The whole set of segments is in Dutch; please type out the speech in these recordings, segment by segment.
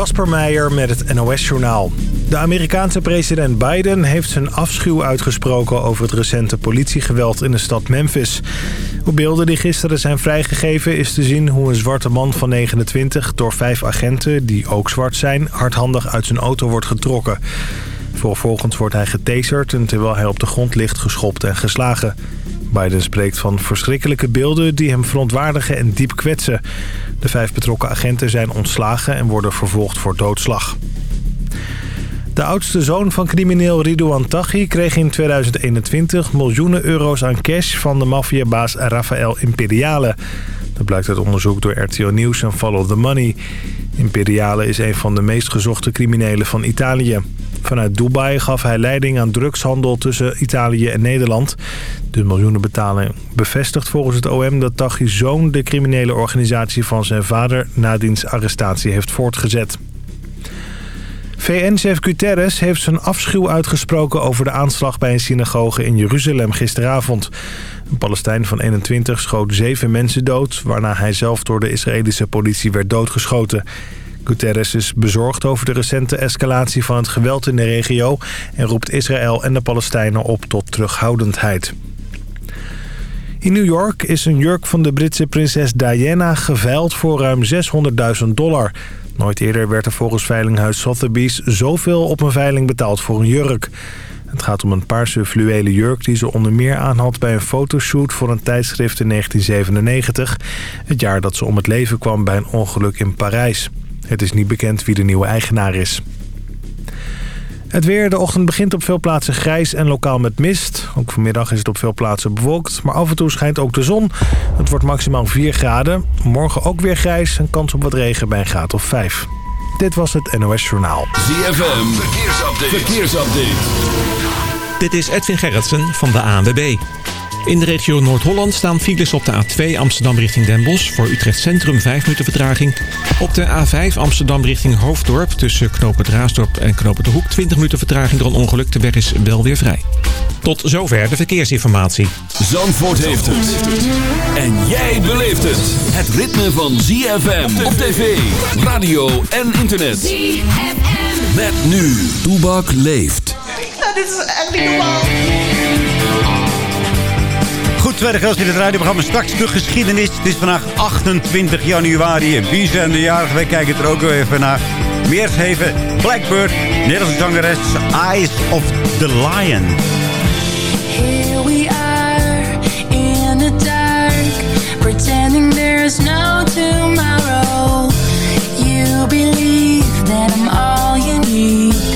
Kasper Meijer met het NOS-journaal. De Amerikaanse president Biden heeft zijn afschuw uitgesproken... over het recente politiegeweld in de stad Memphis. Op beelden die gisteren zijn vrijgegeven is te zien... hoe een zwarte man van 29 door vijf agenten, die ook zwart zijn... hardhandig uit zijn auto wordt getrokken. Vervolgens wordt hij getaserd en terwijl hij op de grond ligt geschopt en geslagen. Biden spreekt van verschrikkelijke beelden die hem verontwaardigen en diep kwetsen. De vijf betrokken agenten zijn ontslagen en worden vervolgd voor doodslag. De oudste zoon van crimineel Ridouan Taghi kreeg in 2021 miljoenen euro's aan cash van de maffiabaas Rafael Imperiale. Dat blijkt uit onderzoek door RTO Nieuws en Follow the Money. Imperiale is een van de meest gezochte criminelen van Italië. Vanuit Dubai gaf hij leiding aan drugshandel tussen Italië en Nederland. De miljoenenbetaling bevestigt volgens het OM dat Taghi's zoon de criminele organisatie van zijn vader na diens arrestatie heeft voortgezet. VN-chef Guterres heeft zijn afschuw uitgesproken over de aanslag bij een synagoge in Jeruzalem gisteravond. Een Palestijn van 21 schoot zeven mensen dood, waarna hij zelf door de Israëlische politie werd doodgeschoten. Guterres is bezorgd over de recente escalatie van het geweld in de regio... en roept Israël en de Palestijnen op tot terughoudendheid. In New York is een jurk van de Britse prinses Diana geveild voor ruim 600.000 dollar. Nooit eerder werd er volgens veilinghuis Sotheby's zoveel op een veiling betaald voor een jurk. Het gaat om een paarse fluwelen jurk die ze onder meer aanhad bij een fotoshoot voor een tijdschrift in 1997. Het jaar dat ze om het leven kwam bij een ongeluk in Parijs. Het is niet bekend wie de nieuwe eigenaar is. Het weer. De ochtend begint op veel plaatsen grijs en lokaal met mist. Ook vanmiddag is het op veel plaatsen bewolkt. Maar af en toe schijnt ook de zon. Het wordt maximaal 4 graden. Morgen ook weer grijs en kans op wat regen bij een graad of 5. Dit was het NOS Journaal. ZFM. Verkeersupdate. Verkeersupdate. Dit is Edwin Gerritsen van de ANWB. In de regio Noord-Holland staan files op de A2 Amsterdam richting Den Bosch... voor Utrecht Centrum 5 minuten vertraging. Op de A5 Amsterdam richting Hoofddorp... tussen Knopen Raasdorp en Knopen de Hoek... 20 minuten vertraging door een ongeluk. De weg is wel weer vrij. Tot zover de verkeersinformatie. Zandvoort heeft het. En jij beleeft het. Het ritme van ZFM op tv, radio en internet. ZFM. Met nu. Toebak leeft. Dit is echt niet normaal. Goed, tweede gast in het radioprogramma. Straks de geschiedenis. Het is vandaag 28 januari. Wie zijn de jarigen? Wij kijken er ook even naar. Meer even Blackbird, Nederlandse zangeres Eyes of the Lion. Here we are in the dark, pretending there's no tomorrow. You believe that I'm all you need.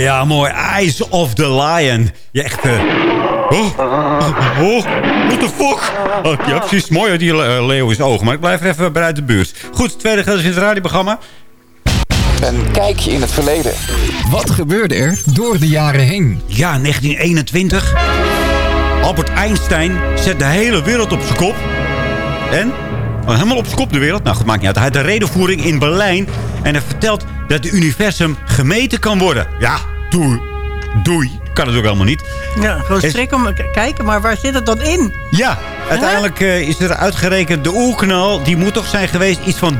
Ja, mooi. Eyes of the Lion. Je echt... eh, oh, oh, oh, what the fuck? Oh, ja, precies. Mooi uit die eh, leeuw is ogen. Maar ik blijf even buiten de buurt. Goed, tweede gedeelte in het radioprogramma. Een kijkje in het verleden. Wat gebeurde er door de jaren heen? Ja, 1921. Albert Einstein zet de hele wereld op zijn kop. En? Oh, helemaal op zijn kop de wereld. Nou, goed, maakt niet uit. Hij had een redenvoering in Berlijn. En hij vertelt dat het universum gemeten kan worden. Ja, doei. Doei. Kan het ook helemaal niet. Ja, gewoon strik om kijken, maar waar zit het dan in? Ja, uiteindelijk eh, is er uitgerekend... de oerknal, die moet toch zijn geweest... iets van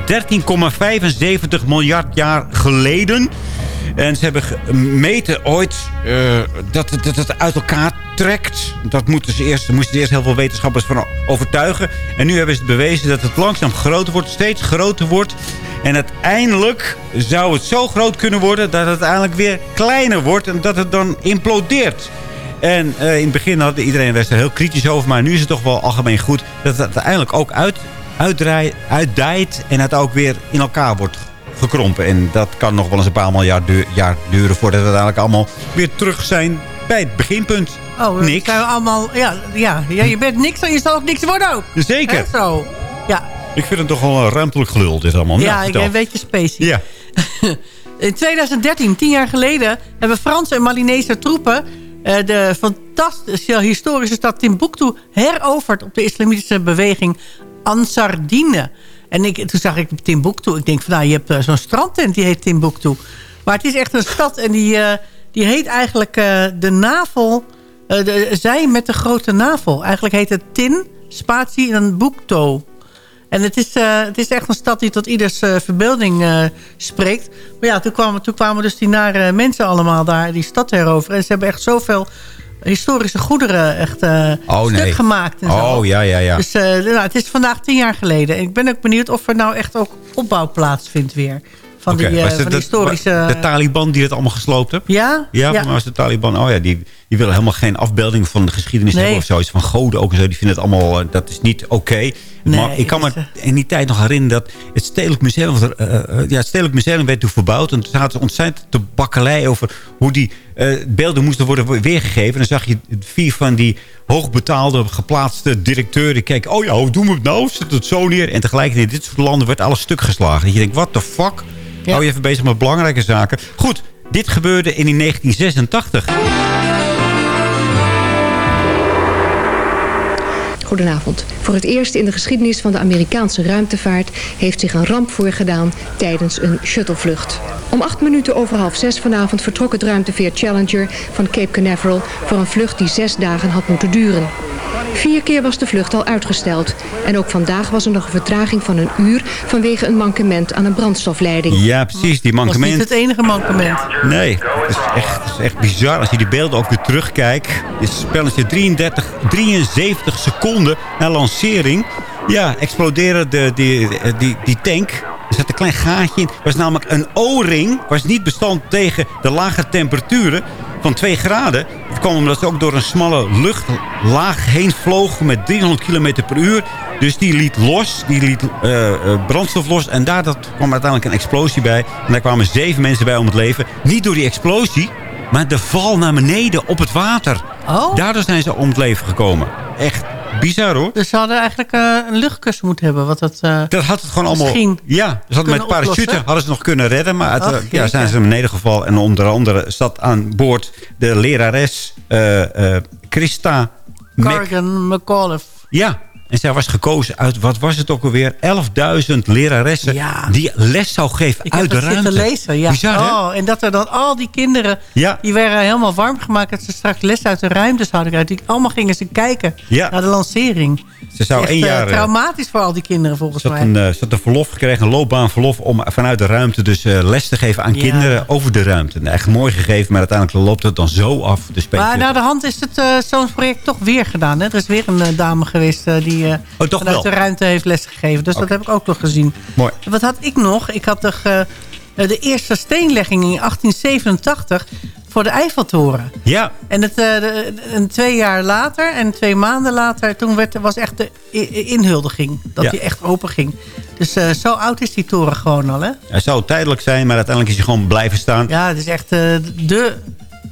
13,75 miljard jaar geleden. En ze hebben gemeten ooit eh, dat, het- dat het uit elkaar trekt. Dat moeten ze eerst, moesten ze eerst heel veel wetenschappers van overtuigen. En nu hebben ze bewezen dat het langzaam groter wordt. Steeds groter wordt. En uiteindelijk zou het zo groot kunnen worden... dat het uiteindelijk weer kleiner wordt... en dat het dan implodeert. En eh, in het begin had iedereen was er heel kritisch over. Maar nu is het toch wel algemeen goed dat het uiteindelijk ook uit, uitdijt. En het ook weer in elkaar wordt gekrompen. En dat kan nog wel eens een paar miljard du- jaar duren voordat we uiteindelijk allemaal weer terug zijn bij het beginpunt. Oh, Niks. Zijn we allemaal, ja, ja, ja, je bent niks en je zal ook niks worden ook. Zeker. Zo. Ja, Ik vind het toch wel een ruimtelijk gelul dit allemaal. Nou, ja ik ben een beetje spacey. Ja. In 2013, tien jaar geleden, hebben Franse en Malinese troepen... eh, de fantastische historische stad Timbuktu heroverd... op de islamitische beweging Ansardine. En ik, toen zag ik Timbuktu. Ik denk van, nou, je hebt eh, zo'n strandtent die heet Timbuktu. Maar het is echt een stad en die, eh, die heet eigenlijk eh, de navel... de, zij met de grote navel. Eigenlijk heet het Tin, spatie en. En het is, het is echt een stad die tot ieders verbeelding spreekt. Maar ja, toen kwamen, toen kwamen dus die nare mensen allemaal daar die stad heroveren. En ze hebben echt zoveel historische goederen echt eh Oh, stuk nee. gemaakt. En zo. Oh, ja, ja, ja. Dus eh, nou, het is vandaag tien jaar geleden. En ik ben ook benieuwd of er nou echt ook opbouw plaatsvindt weer. Van die, eh, van die de- historische... De Taliban die het allemaal gesloopt heeft? ja? Ja, maar was de Taliban... Oh ja, die, die willen helemaal geen afbeelding van de geschiedenis Nee. hebben of zoiets. Van goden ook en zo. Die vinden het allemaal... eh, dat is niet oké. maar ik kan me is, in die tijd nog herinneren dat het Stedelijk Museum... eh, eh, ja, het Stedelijk Museum werd toen verbouwd. En toen zaten ze ontzettend te bakkelei over hoe die eh, beelden moesten worden weergegeven. En dan zag je vier van die hoogbetaalde, geplaatste directeuren... die keken, oh ja, hoe doen we het nou? Zit het zo neer? En tegelijkertijd in dit soort landen werd alles stuk geslagen. Dat je denkt, what the fuck? Ja. Hou je even bezig met belangrijke zaken. Goed, dit gebeurde in 1986. Goedenavond. Voor het eerst in de geschiedenis van de Amerikaanse ruimtevaart heeft zich een ramp voorgedaan tijdens een shuttlevlucht. Om acht minuten over half zes vanavond vertrok het ruimteveer Challenger van Cape Canaveral voor een vlucht die zes dagen had moeten duren. Vier keer was de vlucht al uitgesteld. En ook vandaag was er nog een vertraging van een uur vanwege een mankement aan een brandstofleiding. Ja, precies, die Dat was niet mankement. het enige mankement. Nee, het is, echt, het is echt bizar. Als je die beelden ook weer terugkijkt. Dit spelletje 33, 73 seconden na lancering. Ja, explodeerde de, die, die, die tank. Er zat een klein gaatje in. Was namelijk een O-ring. Was niet bestand tegen de lage temperaturen van 2 graden. Het kwam omdat ze ook door een smalle luchtlaag heen vlogen met 300 km per uur. Dus die liet los, die liet eh, eh, brandstof los. En daar dat kwam uiteindelijk een explosie bij. En daar kwamen zeven mensen bij om het leven. Niet door die explosie, maar de val naar beneden op het water. Oh. Daardoor zijn ze om het leven gekomen. Echt bizar hoor. Dus ze hadden eigenlijk eh, een luchtkussen moeten hebben. Wat dat, eh, Dat had het gewoon allemaal... Misschien Ja, ze hadden met parachute oplossen. hadden ze nog kunnen redden. Maar Ach, uiteindelijk ja, zijn ze naar beneden gevallen. En onder andere zat aan boord de lerares eh, eh, Christa Corrigan McAuliffe. Ja, en zij was gekozen uit, wat was het ook alweer? 11.000 leraressen Ja. die les zou geven Ik uit de ruimte. zitten lezen. Ja. Bizar, hè? oh, en dat er dan al die kinderen... Ja. die werden helemaal warm gemaakt... dat ze straks les uit de ruimte zouden krijgen. Die allemaal gingen ze kijken Ja. naar de lancering. Ze zou Echt, één eh, jaar... eh, traumatisch voor al die kinderen volgens Ze mij. een, eh, ze had een verlof gekregen, een loopbaanverlof... om vanuit de ruimte dus eh, les te geven aan kinderen over de ruimte. En echt mooi gegeven, maar uiteindelijk loopt het dan zo af. De maar naar de hand is het zo'n project toch weer gedaan. Hè? Er is weer een dame geweest eh, die eh, Oh, toch vanuit wel? de ruimte heeft lesgegeven. Dus dat heb ik ook nog gezien. Mooi. Wat had ik nog? Ik had toch, eh, de eerste steenlegging in 1887 voor de Eiffeltoren. Ja, En het, eh, en twee jaar later en twee maanden later... toen werd, was echt de inhuldiging. Dat Ja. die echt open ging. Dus eh, zo oud is die toren gewoon al, hè? hij zou tijdelijk zijn, maar uiteindelijk is hij gewoon blijven staan. Ja, het is echt eh, de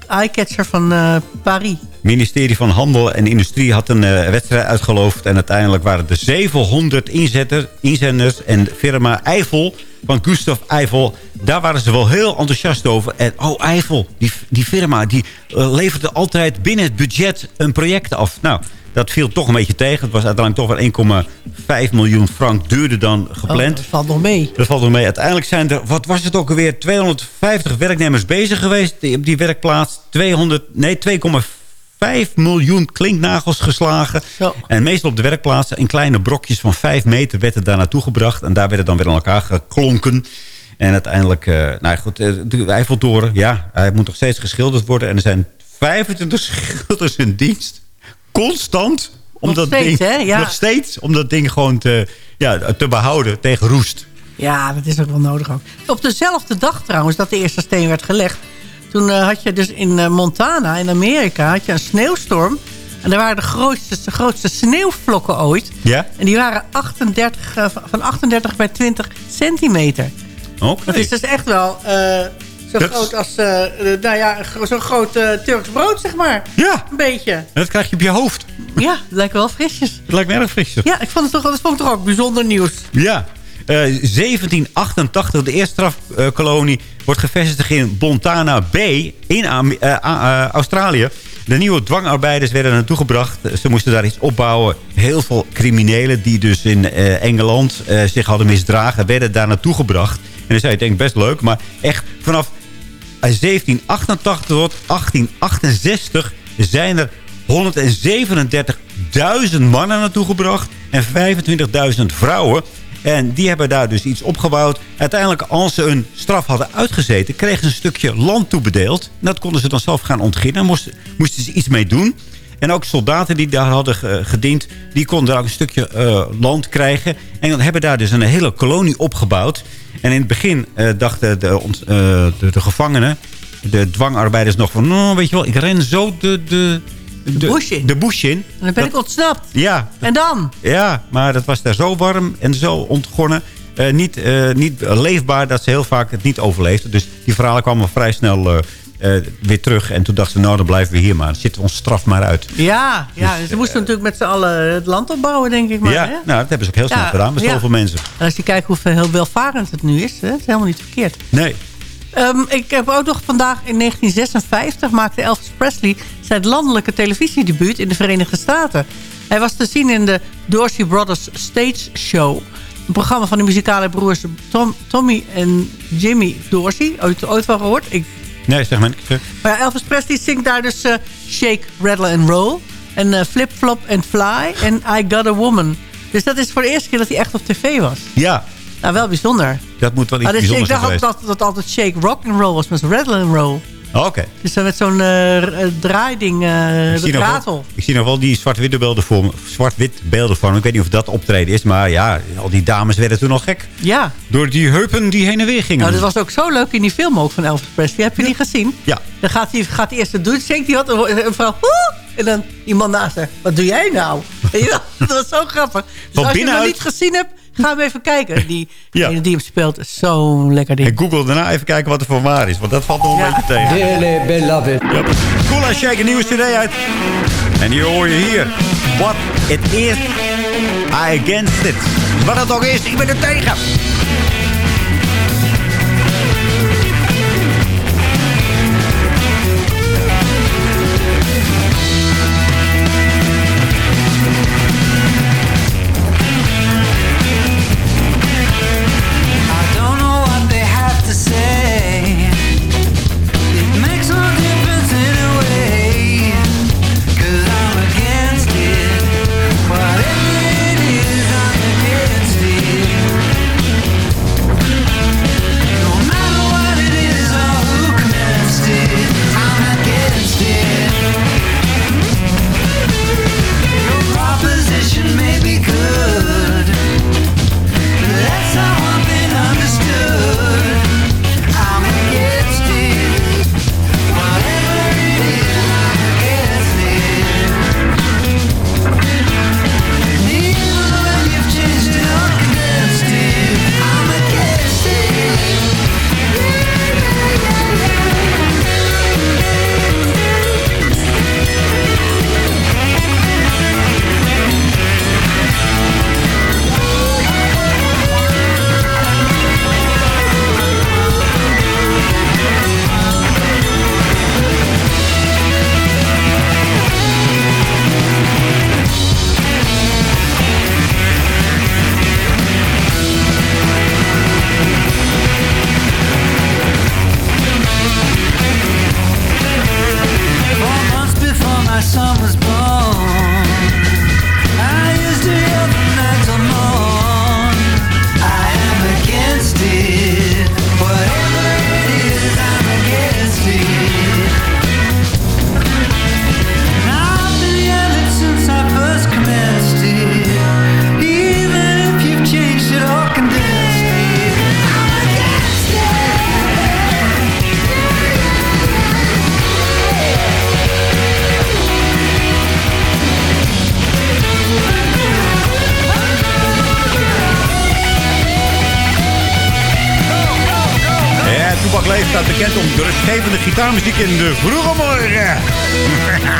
eyecatcher van eh, Paris. Ministerie van Handel en Industrie had een eh, wedstrijd uitgeloofd. En uiteindelijk waren er 700 inzetter, inzenders. En firma Eiffel van Gustav Eiffel... daar waren ze wel heel enthousiast over. En oh, Eiffel, die, die firma, die eh, leverde altijd binnen het budget een project af. Nou, dat viel toch een beetje tegen. Het was uiteindelijk toch wel 1,5 miljoen frank duurder dan Oh, gepland. dat valt nog mee. Dat valt nog mee. Uiteindelijk zijn er, wat was het ook alweer, 250 werknemers bezig geweest op die werkplaats. 200, nee, 2,5 miljoen klinknagels geslagen. Zo. En meestal op de werkplaatsen in kleine brokjes van 5 meter werd het daar naartoe gebracht. En daar werden dan weer aan elkaar geklonken. En uiteindelijk, eh, nou goed, eh, de Eiffeltoren, ja, hij moet nog steeds geschilderd worden. En er zijn 25 schilders in dienst. Constant. Om Nog dat steeds, ding, hè? Ja. Nog steeds om dat ding gewoon te, ja, te behouden tegen roest. Ja, dat is ook wel nodig ook. Op dezelfde dag trouwens dat de eerste steen werd gelegd... toen eh, had je dus in eh, Montana, in Amerika, had je een sneeuwstorm... en daar waren de grootste, de grootste sneeuwvlokken ooit. Ja? En die waren 38, eh, van 38 bij 20 centimeter. Oké. Dat is dus echt wel zo Dat groot als... nou ja, zo'n groot Turks brood, zeg maar. Ja, Een beetje. en dat krijg je op je hoofd. Ja, dat lijkt wel frisjes. Het lijkt me erg frisjes. Ja, ik vond het toch, dat vond ik toch ook bijzonder nieuws. Ja. Eh, 1788, de eerste strafkolonie, wordt gevestigd in Montana Bay in eh, eh, Australië. De nieuwe dwangarbeiders werden naartoe gebracht. Ze moesten daar iets opbouwen. Heel veel criminelen die dus in eh, Engeland eh, zich hadden misdragen... werden daar naartoe gebracht. En dan zei je, denk best leuk. Maar echt vanaf 1788 tot 1868 zijn er 137.000 mannen naartoe gebracht en 25.000 vrouwen. En die hebben daar dus iets opgebouwd. Uiteindelijk, als ze een straf hadden uitgezeten... kregen ze een stukje land toebedeeld. Dat konden ze dan zelf gaan ontginnen. Moesten, moesten ze iets mee doen. En ook soldaten die daar hadden ge- gediend... die konden daar ook een stukje eh, land krijgen. En dan hebben daar dus een hele kolonie opgebouwd. En in het begin eh, dachten eh, de, de gevangenen... de dwangarbeiders nog van... Nou, weet je wel, ik ren zo de... de de, bush in. de bush in. En dan ben ik ontsnapt. Ja, En dan? ja, maar dat was daar zo warm en zo ontgonnen. eh, niet, eh, niet leefbaar dat ze heel vaak het niet overleefden. Dus die verhalen kwamen vrij snel eh, weer terug. En toen dachten ze, nou dan blijven we hier maar. Dan zitten we ons straf maar uit. Ja, ja ze moesten natuurlijk met z'n allen het land opbouwen, denk ik maar. ja, hè? nou dat hebben ze ook heel snel Ja, gedaan met ja. zoveel mensen. En als je kijkt hoeveel heel welvarend het nu is, hè, het is helemaal niet verkeerd. Nee. Ehm, ik heb ook nog vandaag in 1956 maakte Elvis Presley zijn landelijke televisiedebuut in de Verenigde Staten. Hij was te zien in de Dorsey Brothers Stage Show. Een programma van de muzikale broers Tom, Tommy en Jimmy Dorsey. Ooit, ooit wel gehoord? Ik, Nee, zeg maar. niet. maar ja, Elvis Presley zingt daar dus eh, Shake, Rattle and Roll. En eh, Flip, Flop and Fly. En I Got a Woman. Dus dat is voor de eerste keer dat hij echt op tv was. Ja, Nou, wel bijzonder. dat moet wel iets Ah, dus ik bijzonders zijn dacht altijd dat het altijd Shake, Rock and Roll was. met Rattle and Roll. Oké. Dus dan met zo'n eh, eh, draaiding, eh Ik zie nog wel- ratel. Ik zie nog wel die zwart-witte beelden voor me. Zwart-wit beelden van. Ik weet niet of dat optreden is. Maar ja, al die dames werden toen nog gek. Ja. Door die heupen die heen en weer gingen. Nou, dat was ook zo leuk in die film ook van Elvis Presley. Heb je die gezien? Ja. Dan gaat hij, gaat eerst het doen, zingt hij wat, een vrouw... "Woe!" En dan die man naast haar, wat doe jij nou? En ja, dat was zo grappig. Dus Van als je binnenuit- niet gezien hebt, ga hem even kijken. Die, Ja. die hem speelt is zo'n lekker ding. En Google daarna even kijken wat er voor waar is. Want dat valt nog een Ja. beetje tegen. Dearly beloved. Yep. Cool as Shake, een nieuwe cd uit. En die hoor je hier. What it is, I against it. Wat het ook is, ik ben er tegen. Staat bekend om de rustgevende gitaarmuziek in de vroege morgen.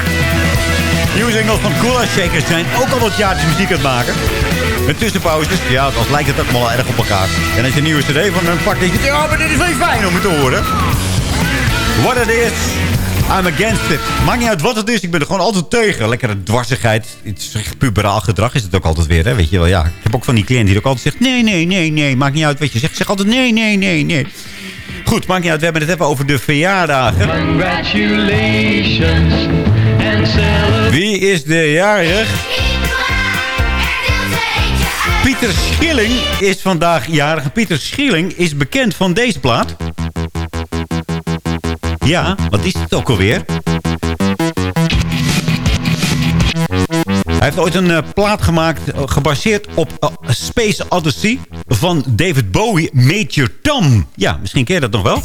Nieuwe singles van Cool Shakers zijn ook al wat jaartjes muziek aan het maken. Met tussenpauzes. Ja, dan lijkt het ook wel erg op elkaar. En als je een nieuwe cd van een pak, denk je... Ja, maar dit is wel fijn om het te horen. What it is, I'm against it. Maakt niet uit wat het is, ik ben er gewoon altijd tegen. Lekkere dwarsigheid, iets puberaal gedrag is het ook altijd weer, hè? weet je wel. Ja, ik heb ook van die cliënt die ook altijd zegt... nee, nee, nee, nee, maakt niet uit wat je zegt. Zeg altijd nee, nee, nee, nee. Goed, maakt niet uit, we hebben het even over de verjaardagen. Congratulations and celebrate. Wie is de jarig? Pieter Schilling is vandaag jarig. Pieter Schilling is bekend van deze plaat. Ja, wat is het ook alweer? Heeft ooit een eh, plaat gemaakt eh, gebaseerd op eh, Space Odyssey van David Bowie, Major Tom. Ja, misschien ken je dat nog wel.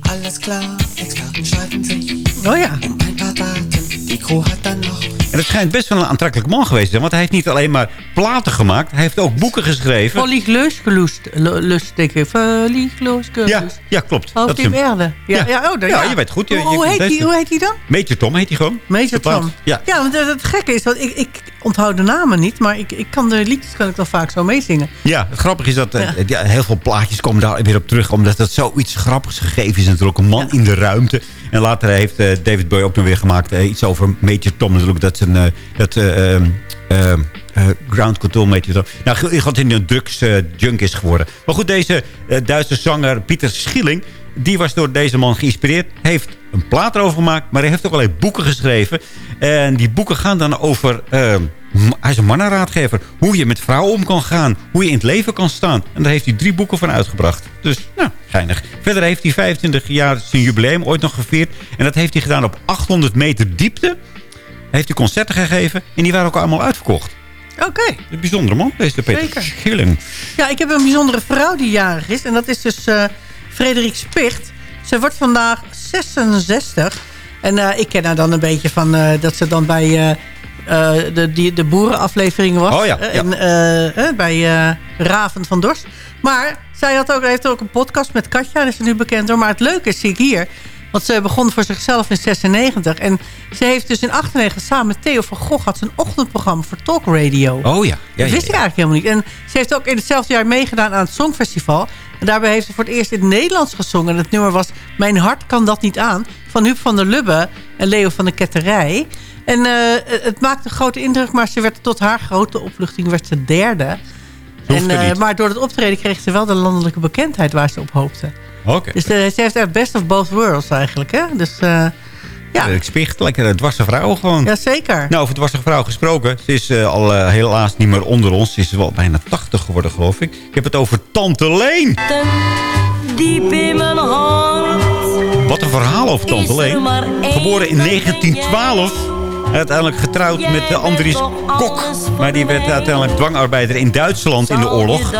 Alles klar, ik ga een schrijven zich. Oh ja. Een paar dagen, die crew had dan nog. En het schijnt best wel een aantrekkelijk man geweest te zijn. Want hij heeft niet alleen maar platen gemaakt. Hij heeft ook boeken geschreven. Verliegleus gelust. Lust, denk ik. Verliegleus Ja, ja klopt. Hoofd is in. Ja, Ja. ja. oh, Ja, je weet goed. Je- Hoe, heet die, het. hoe heet die dan? Major Tom heet hij gewoon. Plaat. Tom. Ja. ja, want het gekke is, want ik, ik onthoud de namen niet, maar ik, ik kan de liedjes kan ik dan vaak zo meezingen. Ja, het grappige is dat eh, Ja. ja, heel veel plaatjes komen daar weer op terug. Omdat het zoiets grappigs gegeven is. Natuurlijk een man in de ruimte. En later heeft eh, David Bowie ook nog weer gemaakt. eh, iets over Major Tom natuurlijk. Dat is een... eh, dat, eh, ehm, ehm, eh, ground control Tom. Nou, je gaat in een drugs eh, junk is geworden. Maar goed, deze Duitse zanger Pieter Schilling... die was door deze man geïnspireerd. Heeft een plaat erover gemaakt. Maar hij heeft ook allerlei boeken geschreven. En die boeken gaan dan over... ehm, Hij is een mannenraadgever. Hoe je met vrouwen om kan gaan. Hoe je in het leven kan staan. En daar heeft hij drie boeken van uitgebracht. Dus, nou, geinig. Verder heeft hij 25 jaar zijn jubileum ooit nog gevierd. En dat heeft hij gedaan op 800 meter diepte. Heeft hij concerten gegeven. En die waren ook allemaal uitverkocht. Oké. Een bijzondere man, deze Peter Zeker. Schilling. Ja, ik heb een bijzondere vrouw die jarig is. En dat is dus eh Frederik Spicht. Ze wordt vandaag 66. En eh, ik ken haar dan een beetje van eh, dat ze dan bij eh, de, die, de boerenaflevering was. Oh ja, ja. En, bij Raven van Dorst. Maar zij had ook, heeft ook een podcast met Katja. Daar is nu bekend door. Maar het leuke is, zie ik hier... Want ze begon voor zichzelf in 96. En ze heeft dus in 98 samen met Theo van Gogh... had ze een ochtendprogramma voor Talk Radio. Oh ja. ja, Dat wist ik eigenlijk helemaal niet. En ze heeft ook in hetzelfde jaar meegedaan aan het Songfestival. En daarbij heeft ze voor het eerst in het Nederlands gezongen. En het nummer was Mijn hart kan dat niet aan. Van Huub van der Lubbe en Leo van de Ketterij. En eh, het maakte een grote indruk. Maar ze werd tot haar grote opluchting werd ze derde. En, niet. maar door het optreden kreeg ze wel de landelijke bekendheid waar ze op hoopte. Oké. Dus eh, ze heeft echt best of both worlds eigenlijk. Hè? Dus eh, ja. Ik spicht lekker een dwarse vrouw gewoon. ja, zeker. Nou, over dwarse vrouw gesproken. Ze is eh, al eh, helaas niet meer onder ons. Ze is wel bijna 80 geworden, geloof ik. Ik heb het over Tante Leen. Diep in mijn hart. Wat een verhaal over Tante Leen. Geboren in 1912. Uiteindelijk getrouwd met de Andries Kok. Maar die werd uiteindelijk dwangarbeider in Duitsland in de oorlog.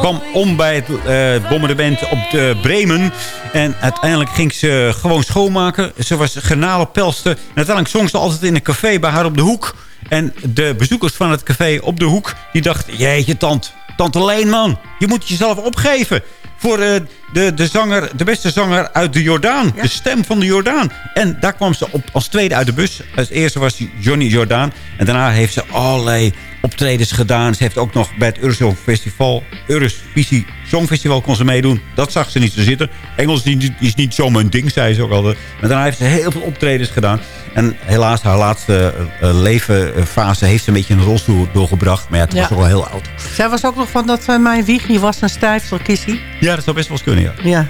Kwam om bij het eh, bombardement op de Bremen. En uiteindelijk ging ze gewoon schoonmaken. Ze was garnalenpelster. En uiteindelijk zong ze altijd in een café bij haar op de hoek. En de bezoekers van het café op de hoek... die dachten, jeetje tante, tante Leen man. Je moet jezelf opgeven voor eh, de, de, zanger, de beste zanger uit de Jordaan. De stem van de Jordaan. En daar kwam ze op als tweede uit de bus. Als eerste was Johnny Jordaan. En daarna heeft ze allerlei optredens gedaan. Ze heeft ook nog bij het Eurosong Festival... Eurovisie Songfestival kon ze meedoen. Dat zag ze niet zo zitten. Engels is niet, is niet zo mijn ding, zei ze ook altijd. Maar daarna heeft ze heel veel optredens gedaan. En helaas, haar laatste uh, levenfase heeft ze een beetje een rolstoel doorgebracht. Maar ja, het was ook wel heel oud. Zij was ook nog van dat eh, mijn wiegje was een stijfselkissie. Ja, dat zou best wel eens kunnen, ja.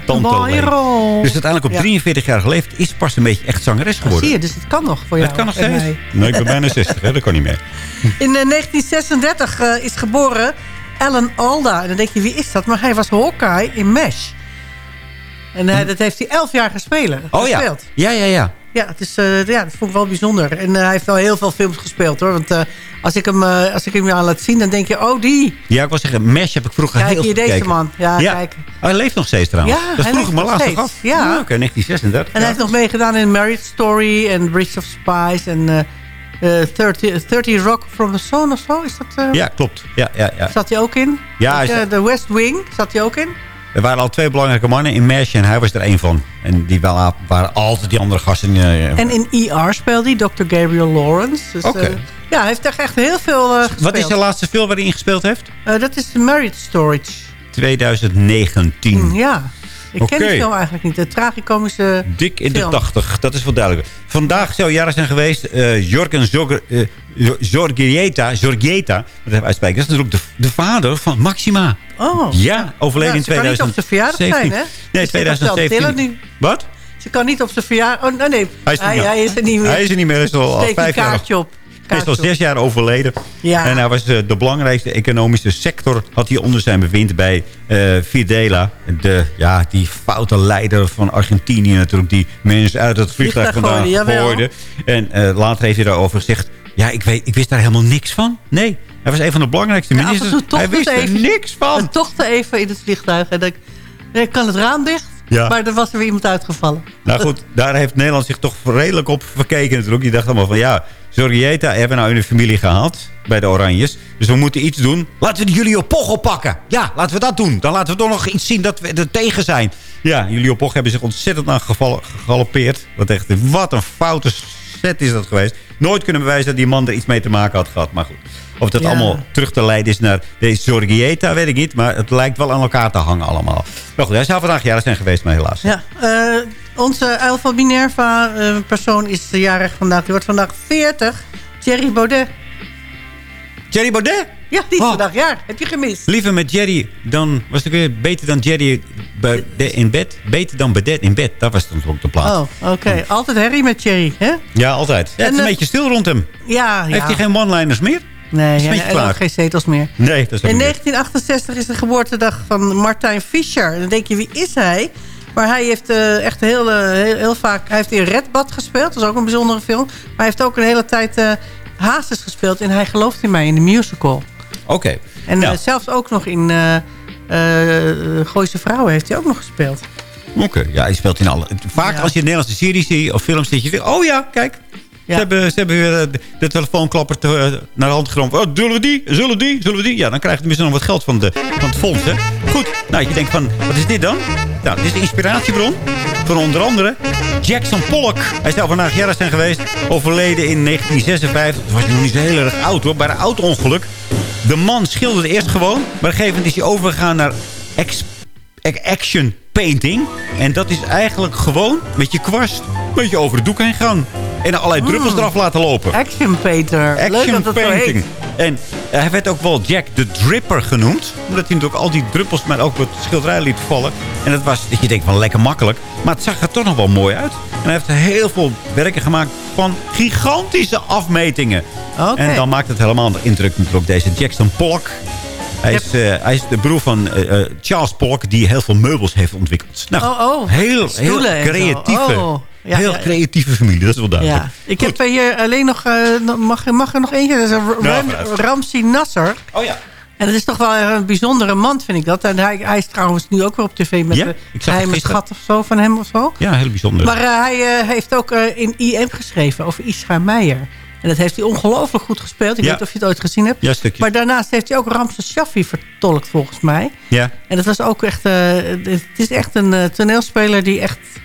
Dus uiteindelijk op Ja. 43 jaar geleefd is pas een beetje echt zangeres Oh, geworden. zie je, dus het kan nog voor jou. Het kan nog steeds. Nee, ik ben bijna 60, hè? dat kan niet meer. In eh, 1936 eh, is geboren Alan Alda. En dan denk je, wie is dat? Maar hij was Hawkeye in MASH. En eh, dat heeft hij elf jaar gespeeld. Oh ja. gespeeld. Ja, ja, ja. Ja, het is, eh, ja, dat vond ik wel bijzonder. En eh, hij heeft wel heel veel films gespeeld hoor. Want eh, als, ik hem, als ik hem aan laat zien, dan denk je, oh die. Ja, ik wil zeggen, Mesh heb ik vroeger Kijk heel hier, veel deze gekeken. man. Ja, kijk. Oh, hij leeft nog steeds trouwens. Ja, dat vroeg ik me laatst nog af. Ja. Oké, 1936. En hij heeft nog meegedaan in Marriage Story en Bridge of Spies en eh, eh, 30, 30 Rock from the Sun of zo. Is dat, Ja, klopt. Ja, ja, ja. Zat hij ook in? Ja, hij Ik, zat- The West Wing zat hij ook in. Er waren al twee belangrijke mannen in MASH en hij was er één van. En die wa- waren altijd die andere gasten. eh, En in ER speelde hij Dr. Gabriel Lawrence. Dus, Oké. eh, ja, hij heeft echt, echt heel veel eh, gespeeld. Wat is de laatste film waar hij in gespeeld heeft? Eh, dat is Marriage Storage. 2019. Hm, ja, ik ken die film eigenlijk niet. De tragicomische Dik in film. de 80, dat is wel duidelijk. Vandaag zou jaren zijn geweest. Jorgen Zorg, eh, Zorgieta, Zorgieta, dat even uitspreken. Dat is natuurlijk de, de vader van Maxima. Oh. Ja, overleden Ja, in ze kan niet op zijn verjaardag 2017. zijn, hè? Nee, Dus dat was wel 2017. Dylan nu. Wat? Ze kan niet op zijn verjaardag... Oh, nee, nee. Hij is, er niet meer. Hij is er niet meer. Hij is al, al Steek een vijf jaar. kaartje op. Hij is al zes jaar overleden. Ja. En hij was eh, de belangrijkste economische sector. Had hij onder zijn bewind bij eh Fidela. De, ja, die foute leider van Argentinië natuurlijk. Die mensen uit het vliegtuig vandaan gooide. En eh, later heeft hij daarover gezegd. Ja, ik, weet, ik wist daar helemaal niks van. Nee, hij was een van de belangrijkste ministers. hij wist er even- niks van. En toch te even in het vliegtuig. En ik kan het raam dicht. Ja. Maar er was er weer iemand uitgevallen. Nou goed, daar heeft Nederland zich toch redelijk op verkeken natuurlijk. Die dacht allemaal van ja, Zorgieta hebben we nou in de familie gehad bij de Oranjes. Dus we moeten iets doen. Laten we de Julio Poch oppakken. Ja, laten we dat doen. Dan laten we toch nog iets zien dat we er tegen zijn. Ja, Julio Poch hebben zich ontzettend aan gegalopeerd. Wat echt, wat een foute set is dat geweest. Nooit kunnen bewijzen dat die man er iets mee te maken had gehad. Maar goed, of dat Ja. allemaal terug te leiden is naar deze Zorgieta, weet ik niet. Maar het lijkt wel aan elkaar te hangen allemaal. Maar goed, hij zou vandaag jaren zijn geweest, maar helaas. Ja, eh, onze van Minerva eh, persoon is jarig vandaag. Die wordt vandaag 40. Thierry Baudet. Jerry Baudet? Ja, die is Oh. vandaag jaar. Heb je gemist? Liever met Jerry dan... Was het weer beter dan Jerry in bed? Beter dan Baudet in bed. Dat was dan ook de plaat. Oh, oké. Altijd Harry met Thierry, hè? Ja, altijd. Ja, het is En, een eh, beetje stil rond hem. Ja, ja. Heeft hij geen one-liners meer? Nee, is ja, geen zetels meer. Nee, dat is In niet 1968 is de geboortedag van Martijn Fischer. En dan denk je, wie is hij? Maar hij heeft eh, echt heel, eh, heel, heel vaak... Hij heeft in Redbad gespeeld. Dat is ook een bijzondere film. Maar hij heeft ook een hele tijd Hazes gespeeld. En hij gelooft in mij in de musical. Oké. En Ja. eh, zelfs ook nog in Gooise Vrouwen heeft hij ook nog gespeeld. Oké, ja, hij speelt in alle... Vaak Ja. als je een Nederlandse serie ziet of films zit je. Oh ja, kijk. Ze, hebben, ze hebben weer eh, de, telefoonklapper te, eh, naar de hand genomen. Oh, zullen we die? Zullen we die? Zullen we die? Ja, dan krijg je tenminste nog wat geld van, de, van het fonds. Hè? Goed, nou, je denkt van, wat is dit dan? Nou, dit is de inspiratiebron van onder andere Jackson Pollock. Hij zou vandaag jarig zijn geweest. Overleden in 1956. Toen was nog niet zo heel erg oud hoor. Bij een auto-ongeluk. De man schilderde eerst gewoon. Maar op een gegeven moment is hij overgegaan naar action painting. En dat is eigenlijk gewoon met je kwast een beetje over de doek heen gaan. En allerlei druppels eraf laten lopen. Action Painter. Leuk Action dat dat zo painting. heet. En eh, hij werd ook wel Jack de Dripper genoemd. Omdat hij natuurlijk al die druppels maar ook wat schilderij liet vallen. En dat was dat je denkt van lekker makkelijk. Maar het zag er toch nog wel mooi uit. En hij heeft heel veel werken gemaakt van gigantische afmetingen. Oké. En dan maakt het helemaal de indruk natuurlijk deze Jackson Pollock. Hij is, eh, hij is de broer van eh, Charles Pollock die heel veel meubels heeft ontwikkeld. Nou, Oh, oh. heel, heel creatieve, Oh, ja, heel creatieve familie, dat is wel duidelijk. Ik heb hier alleen nog... eh, nog- mag, mag er nog eentje? Dat is Ram- vooruit. Ramsi Nasser. Oh ja. En dat is toch wel een bijzondere man, vind ik dat. En hij, hij is trouwens nu ook weer op tv met Ja, de geheime schat of zo van hem of zo. Ja, heel bijzonder. Maar eh, hij eh, heeft ook eh, in IM geschreven over Isra Meijer. En dat heeft hij ongelooflijk goed gespeeld. Ik Ja. weet niet of je het ooit gezien hebt. Ja. Maar daarnaast heeft hij ook Ramses Shaffi vertolkt volgens mij. ja. En dat was ook echt... eh, het is echt een eh, toneelspeler die echt eh,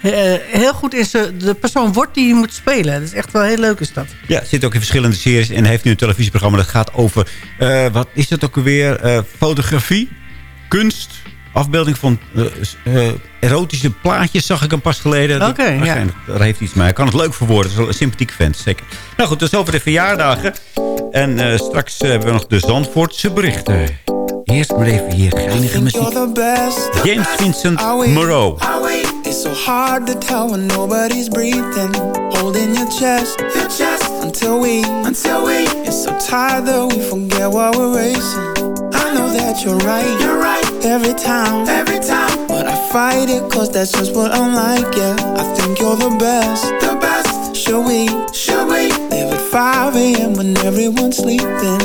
heel goed is. de persoon wordt die hij moet spelen. Dat is echt wel heel leuk is dat. Ja, zit ook in verschillende series en heeft nu een televisieprogramma dat gaat over, eh, wat is dat ook alweer? Eh, fotografie, kunst, afbeelding van eh, eh, erotische plaatjes zag ik hem pas geleden. Oké, ja. Waarschijnlijk, Daar heeft hij iets mee. Hij kan het leuk verwoorden. Het is wel een sympathieke vent, zeker. Nou goed, dus over de verjaardagen. En eh, straks eh, hebben we nog de Zandvoortse berichten. Eerst maar even hier geinige muziek. James Vincent Moreau. So hard to tell when nobody's breathing. Holding your chest, your chest until we, until we. It's so tired that we forget what we're racing. I know that you're right, you're right. Every time, every time. But I fight it cause that's just what I'm like, yeah. I think you're the best, the best. Should we, should we live at 5 a.m. when everyone's sleeping?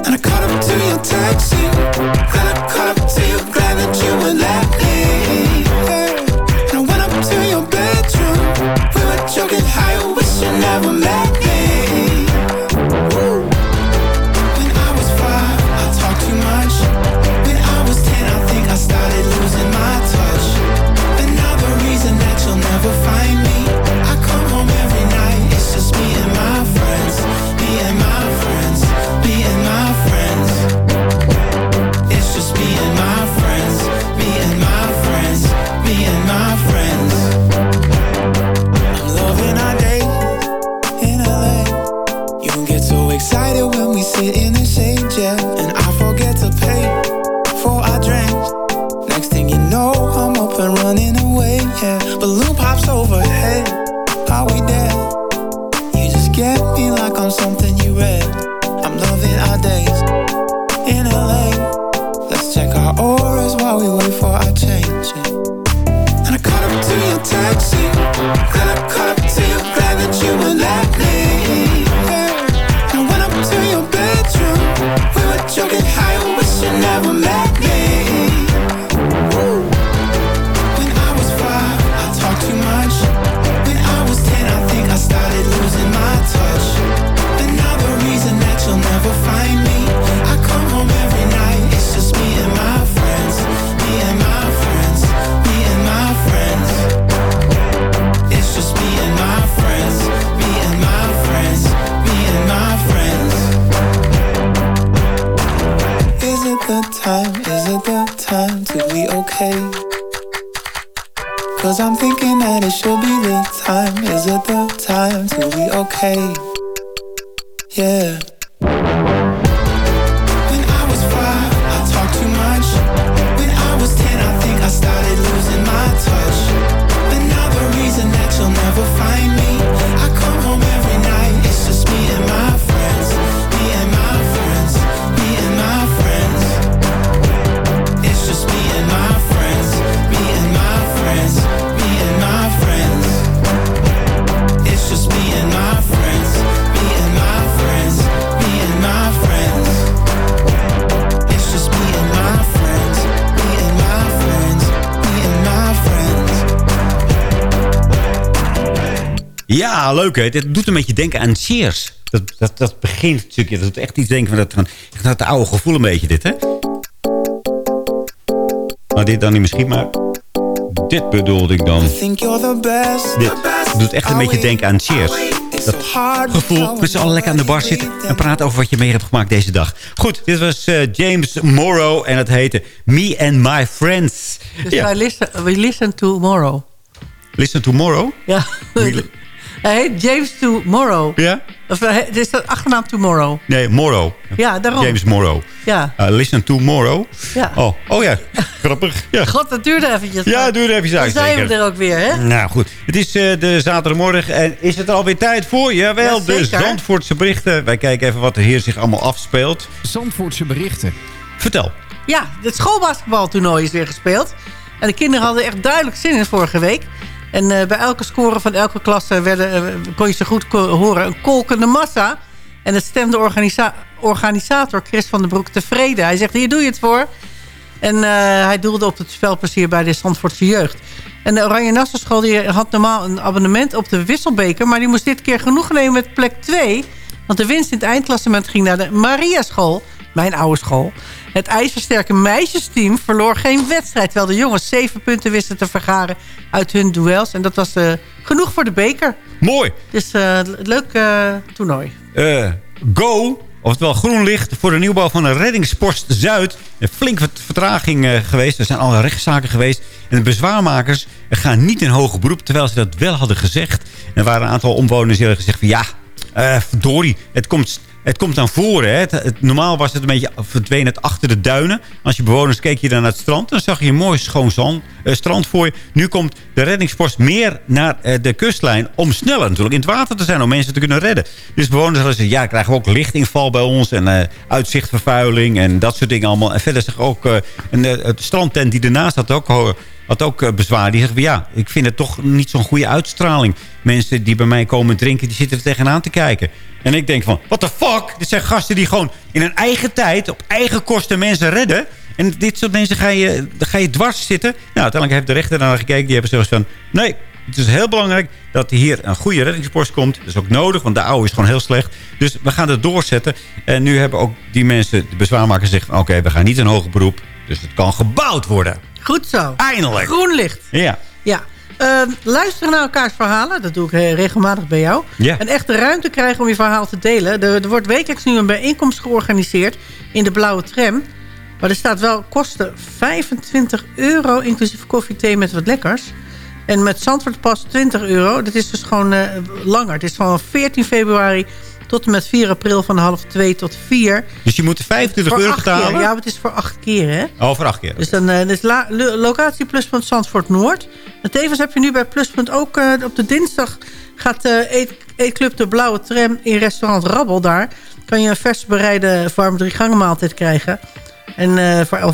And I caught up to your taxi. Then I caught up to you, never met be Ja, leuk hè. Dit doet een beetje denken aan Cheers. Dat, dat, dat beginstukje, dat doet echt iets denken van dat, van dat oude gevoel een beetje dit, hè? Nou, dit dan niet misschien, maar dit bedoelde ik dan. Think you're the best. Dit doet echt een beetje denken aan Cheers. Dat gevoel, met z'n allen lekker aan de bar zitten... en praten over wat je mee hebt gemaakt deze dag. Goed, dit was eh, James Morrow en het heette Me and My Friends. Dus Ja. wij listen, we listen tomorrow. Listen Tomorrow? Ja. Hij heet James Tomorrow. Ja? Of, eh, het is de achternaam Tomorrow. Nee, Morrow. Ja, daarom. James Morrow. Ja. Uh, listen Tomorrow. Ja. Oh, oh ja, grappig. Ja. God, dat duurde eventjes. Ja, het duurde even Dan uit, zijn zeker. we er ook weer, hè? Nou goed, het is eh, de zaterdagmorgen en is het alweer tijd voor, jawel, Ja, de. Zandvoortse berichten. Wij kijken even wat er hier zich allemaal afspeelt. Zandvoortse berichten. Vertel. Ja, het schoolbasketbaltoernooi is weer gespeeld. En de kinderen hadden echt duidelijk zin in vorige week. En eh, bij elke score van elke klasse werden, eh, kon je ze goed horen. Een kolkende massa. En het stemde organisa organisator Chris van den Broek tevreden. Hij zegt, hier doe je het voor. En eh, hij doelde op het spelplezier bij de Zandvoortse jeugd. En de Oranje Nassau school die had normaal een abonnement op de Wisselbeker... maar die moest dit keer genoeg nemen met plek 2. Want de winst in het eindklassement ging naar de Maria School. Mijn oude school. Het ijzersterke meisjesteam verloor geen wedstrijd... terwijl de jongens zeven punten wisten te vergaren uit hun duels. En dat was eh, genoeg voor de beker. Mooi. Dus eh, leuk eh, toernooi. Go, oftewel groen licht voor de nieuwbouw van de Reddingspost Zuid. Een flink wat vertraging geweest. Er zijn alle rechtszaken geweest. En de bezwaarmakers gaan niet in hoger beroep, terwijl ze dat wel hadden gezegd. Er waren een aantal omwoners die hadden gezegd van ja, eh verdorie, het komt... Het komt dan voor, hè. Normaal was het een beetje verdwenen het achter de duinen. Als je bewoners keek je dan naar het strand... dan zag je een mooi schoon zand, eh, strand voor je. Nu komt de reddingspost meer naar eh, de kustlijn... om sneller natuurlijk in het water te zijn... om mensen te kunnen redden. Dus bewoners hadden ja, krijgen we ook lichtinval bij ons... en eh, uitzichtvervuiling en dat soort dingen allemaal. En verder zeg ook... een, strandtent die ernaast had ook... had ook eh, bezwaar. Die zegt, van, ja, ik vind het toch niet zo'n goede uitstraling. Mensen die bij mij komen drinken, die zitten er tegenaan te kijken. En ik denk van, what the fuck? Dit zijn gasten die gewoon in hun eigen tijd, op eigen kosten mensen redden. En dit soort mensen ga je, ga je dwars zitten. Nou, uiteindelijk heeft de rechter naar gekeken. Die hebben gezegd van, nee, het is heel belangrijk dat hier een goede reddingspost komt. Dat is ook nodig, want de oude is gewoon heel slecht. Dus we gaan het doorzetten. En nu hebben ook die mensen, de bezwaarmakers, van... oké, we gaan niet in hoger beroep. Dus het kan gebouwd worden. Goed zo. Eindelijk. Groen licht. Ja. Ja. Ehm, luisteren naar elkaars verhalen. Dat doe ik eh, regelmatig bij jou. Ja. En echt de ruimte krijgen om je verhaal te delen. Er, er wordt wekelijks nu een bijeenkomst georganiseerd in de blauwe tram. Maar er staat wel kosten 25 euro, inclusief koffie, thee met wat lekkers. En met Zandvoort pas 20 euro. Dat is dus gewoon eh, langer. Het is van 14 februari tot en met 4 april van half 2 tot 4. Dus je moet 25 Voor euro keer. betalen? Ja, maar het is voor acht keer, hè? Oh, voor acht keer. Dus dan uh, is la, lo, locatie Pluspunt Zandvoort Noord. En tevens heb je nu bij Pluspunt ook uh, op de dinsdag... gaat uh, eet, Eetclub de Blauwe Tram in restaurant Rabbel daar. Kan je een vers bereide warme drie gangen maaltijd krijgen. En voor 11,75.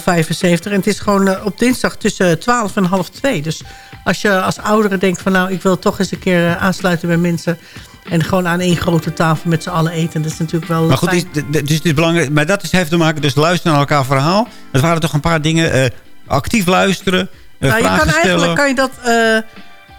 En het is gewoon op dinsdag tussen 12 en half 2. Dus als je als oudere denkt van nou, ik wil toch eens een keer aansluiten bij mensen... En gewoon aan één grote tafel met z'n allen eten. Dat is natuurlijk wel Maar goed, is, dus het is belangrijk. Maar dat is, heeft te maken, dus luisteren naar elkaar verhaal. Het waren toch een paar dingen. Uh, actief luisteren, uh, nou, je kan stellen. Eigenlijk kan je dat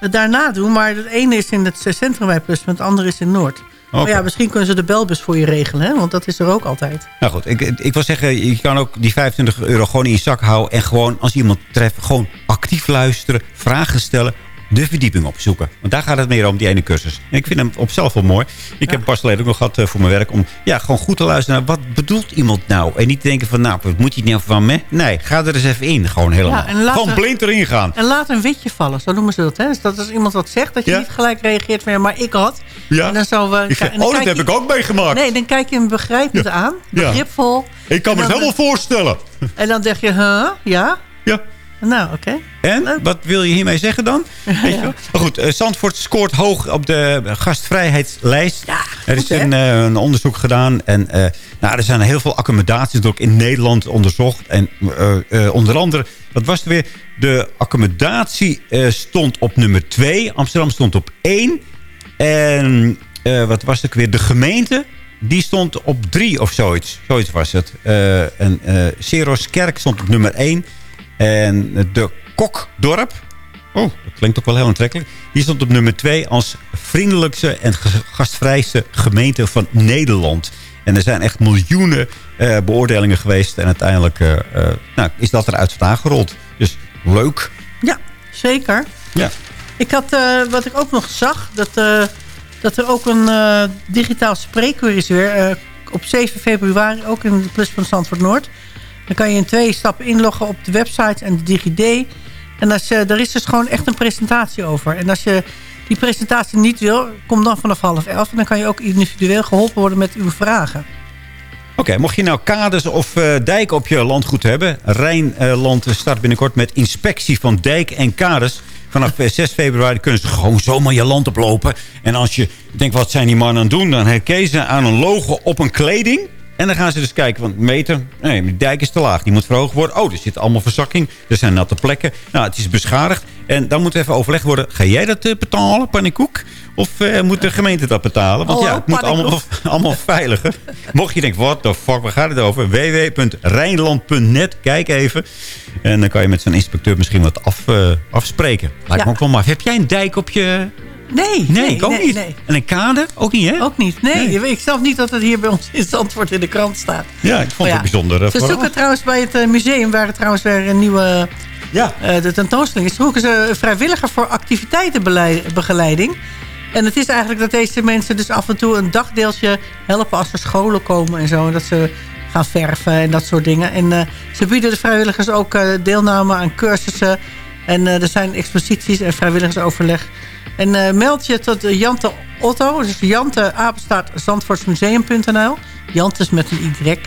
uh, daarna doen. Maar het ene is in het centrum bij Pluspunt. Het andere is in Noord. Okay. Maar ja, misschien kunnen ze de belbus voor je regelen. Hè? Want dat is er ook altijd. Nou goed, ik, ik wil zeggen, je kan ook die 25 euro gewoon in je zak houden. En gewoon, als iemand treft, gewoon actief luisteren. Vragen stellen de verdieping opzoeken. Want daar gaat het meer om, die ene cursus. En ik vind hem op zichzelf wel mooi. Ik ja. heb pas geleden ook nog gehad uh, voor mijn werk... om ja, gewoon goed te luisteren naar wat bedoelt iemand nou. En niet denken van, nou, moet je nou van me? Nee, ga er eens even in. Gewoon helemaal. Ja, gewoon blind erin gaan. En laat een witje vallen, zo noemen ze dat. Hè? Dus dat als iemand wat zegt, dat je ja? niet gelijk reageert van... ja, maar ik had. Ja. En dan zou we, ik zeg, oh, dat heb je, ik ook meegemaakt. Nee, dan kijk je hem begrijpend aan. Begripvol. Ik kan me het helemaal voorstellen. En dan zeg je, huh? Ja? Ja. Nou, oké. Okay. En? Leuk. Wat wil je hiermee zeggen dan? Weet je wel? Maar goed, uh, Zandvoort scoort hoog op de gastvrijheidslijst. Ja, er is een, uh, een, onderzoek gedaan. En uh, nou, er zijn heel veel accommodaties ook in Nederland onderzocht. En onder andere, wat was er weer? De accommodatie stond op nummer 2. Amsterdam stond op 1. En wat was het weer? De gemeente die stond op 3 of zoiets. Zoiets was het. en Seros Kerk stond op nummer 1. En de Kokdorp. Oh, dat klinkt ook wel heel aantrekkelijk. Die stond op nummer 2 als vriendelijkste en gastvrijste gemeente van Nederland. En er zijn echt miljoenen uh, beoordelingen geweest. En uiteindelijk uh, uh, nou, is dat eruit vandaan gerold. Dus leuk. Ja, zeker. Ja. Ik had, wat ik ook nog zag, dat, dat er ook een digitaal spreekuur is weer. op 7 februari, ook in het Pluspunt Zandvoort Noord. Dan kan je in twee stappen inloggen op de website en de DigiD. En als je, daar is dus gewoon echt een presentatie over. En als je die presentatie niet wil, kom dan vanaf half elf. En dan kan je ook individueel geholpen worden met uw vragen. Oké, mocht je nou kaders of uh, dijken op je landgoed hebben... Rijnland uh, start binnenkort met inspectie van dijken en kaders. Vanaf 6 februari kunnen ze gewoon zomaar je land oplopen. En als je denkt, wat zijn die mannen aan het doen... dan herken ze aan een logo op een kleding... En dan gaan ze dus kijken, want meter, nee, de dijk is te laag. Die moet verhoogd worden. Oh, er zit allemaal verzakking. Er zijn natte plekken. Nou, het is beschadigd. En dan moet even overlegd worden. Ga jij dat uh, betalen, pannenkoek? Of uh, moet de gemeente dat betalen? Want oh, ja, het moet allemaal, allemaal veiliger. Mocht je denken, what the fuck, waar gaat het over? www.rijnland.net, kijk even. En dan kan je met zo'n inspecteur misschien wat af, uh, afspreken. Lijkt Ja. me ook wel maar. Heb jij een dijk op je... Nee, Nee, ik ook nee, niet. nee. En een kade? Ook niet, hè? Ook niet. Nee, Nee. ik zelf niet dat het hier bij ons in Zandvoort in de krant staat. Ja, ik vond Maar het ja, bijzonder. Ze zoeken trouwens bij het eh, museum, waar het trouwens weer een nieuwe Ja. eh, de tentoonstelling is, zoeken ze een vrijwilliger voor activiteitenbegeleiding. En het is eigenlijk dat deze mensen dus af en toe een dagdeeltje helpen als er scholen komen en zo. En dat ze gaan verven en dat soort dingen. En eh, ze bieden de vrijwilligers ook eh, deelname aan cursussen. En eh, er zijn exposities en vrijwilligersoverleg. En eh, meld je tot eh, Jante Otto. Dus Jante apenstaart zandvoortsmuseum.nl. Jante is met een Y.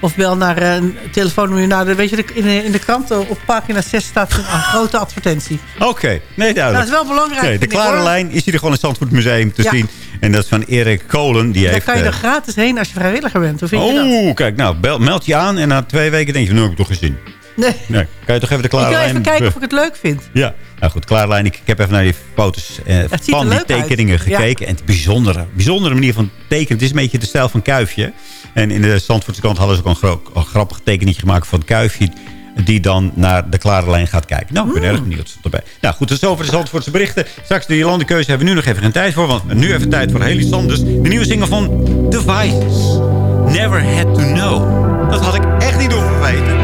Of bel naar eh, een telefoonnummer. Nou, weet je, in de, in de krant op pagina 6 staat een, een grote advertentie. Oké, nee, Nou, duidelijk. dat is wel belangrijk. De ik, klare lijn is hier gewoon in het Zandvoort Museum te Ja. zien. En dat is van Erik Kolen. Die Daar heeft, kan je er gratis heen als je vrijwilliger bent. Hoe vind je dat? Oh, kijk, nou, bel, meld je aan en na twee weken denk je, nu heb ik toch gezien. Nee. Nee, kan je toch even de Ik klare wil even kijken of ik het leuk vind. Ja, nou goed, klare lijn. Ik, ik heb even naar die foto's eh, van die uit. tekeningen Ja. gekeken. En het bijzondere, bijzondere manier van tekenen. Het is een beetje de stijl van Kuifje. En in de Zandvoortse krant hadden ze ook een, gro- een grappig tekeningetje gemaakt van Kuifje. Die dan naar de klare lijn gaat kijken. Nou, ik ben Hmm. erg benieuwd erbij. Nou goed, dat is over de Zandvoortse berichten. Straks de landenkeuze hebben we nu nog even geen tijd voor. Want nu even tijd voor Haley Sanders. De nieuwe single van Devices. Never Had To Know. Dat had ik echt niet hoeven weten.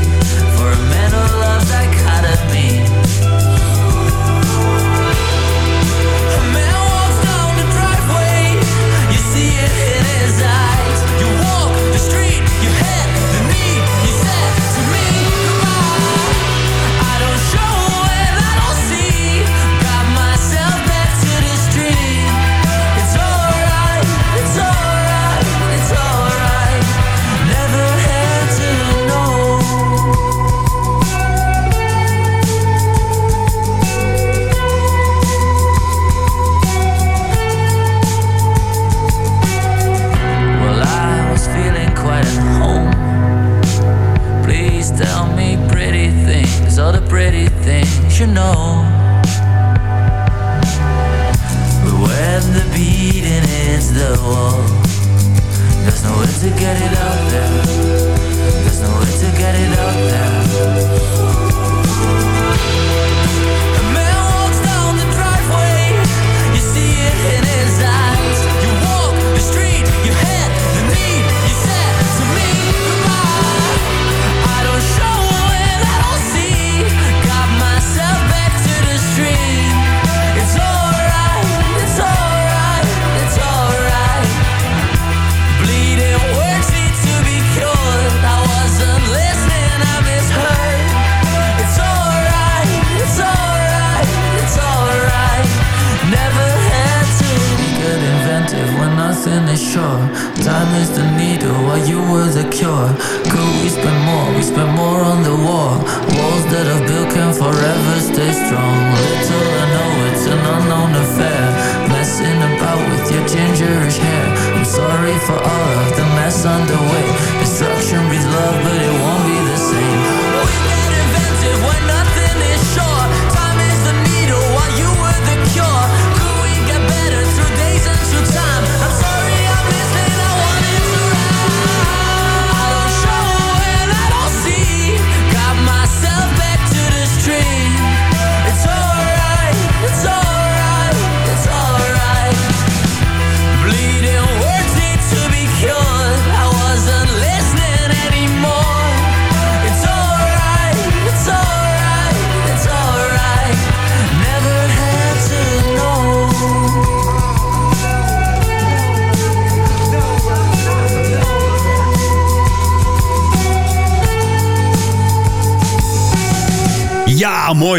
psychotomy.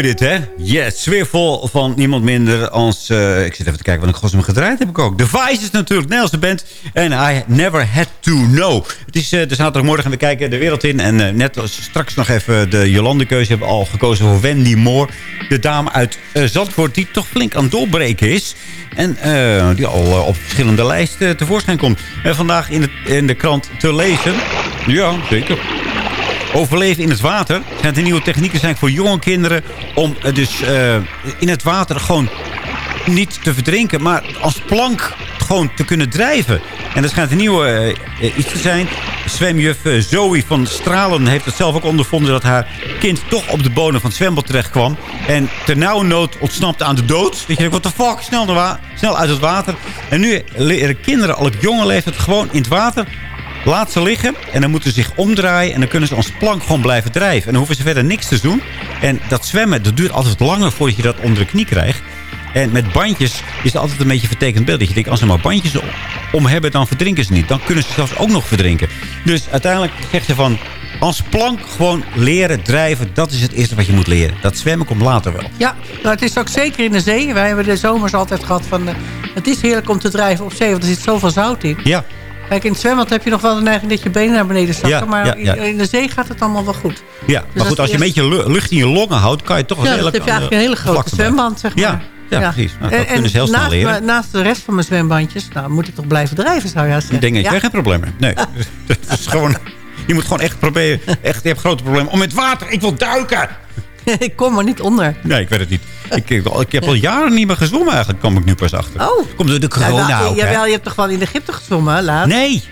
Dit, hè? Yes, sfeervol van niemand minder als... eh, ik zit even te kijken, want ik hem gedraaid heb ik ook. The Vice is natuurlijk Nederlandse band. En I Never Had To Know. Het is eh, de zaterdagmorgen en we kijken de wereld in. En eh, net als straks nog even de Jolande-keuze hebben al gekozen voor Wendy Moore. De dame uit Zandvoort die toch flink aan het doorbreken is. En die al op verschillende lijsten tevoorschijn komt. En vandaag in, in de krant te lezen. Ja, zeker. Overleven in het water. Schijnt een nieuwe technieken zijn voor jonge kinderen. Om eh, dus eh, in het water gewoon niet te verdrinken. Maar als plank gewoon te kunnen drijven. En dat schijnt een nieuwe eh, iets te zijn. Zwemjuf Zoe van Stralen heeft het zelf ook ondervonden... dat haar kind toch op de bodem van het zwembad terecht kwam. En ter nauwe nood ontsnapte aan de dood. Dat je denkt, what the fuck, snel, snel uit het water. En nu leren kinderen al op jonge leeftijd gewoon in het water Laat ze liggen en dan moeten ze zich omdraaien... en dan kunnen ze als plank gewoon blijven drijven. En dan hoeven ze verder niks te doen. En dat zwemmen, dat duurt altijd langer voordat je dat onder de knie krijgt. En met bandjes is het altijd een beetje vertekend beeld. Dat je denkt, als ze maar bandjes om hebben, dan verdrinken ze niet. Dan kunnen ze zelfs ook nog verdrinken. Dus uiteindelijk zegt ze van... als plank gewoon leren drijven, dat is het eerste wat je moet leren. Dat zwemmen komt later wel. Ja, nou, het is ook zeker in de zee. Wij hebben de zomers altijd gehad van... eh, het is heerlijk om te drijven op zee, want er zit zoveel zout in. Ja, Kijk, in het zwembad heb je nog wel de neiging dat je benen naar beneden zakken. Ja, maar ja, ja. in de zee gaat het allemaal wel goed. ja. Dus maar goed, dat als je een beetje lu- lucht in je longen houdt... kan je toch wel Ja, dan heb je eigenlijk een hele grote zwemband, zeg maar. Ja, ja, precies. Nou, dat en kunnen ze heel snel naast, leren. me- naast de rest van mijn zwembandjes, nou, moet ik toch blijven drijven, zou je haast Ik zeggen. denk dat je Ja. geen probleem. Nee, het is gewoon... Je moet gewoon echt proberen... Echt, je hebt grote problemen. Om met water, ik wil duiken! ik kom er niet onder. Nee, ik weet het niet. Ik, ik, heb al jaren niet meer gezwommen eigenlijk. Kom ik nu pas achter. Oh. Komt door de corona Ja, wel, ook, jawel, je hebt toch wel in Egypte gezwommen, laat? Nee.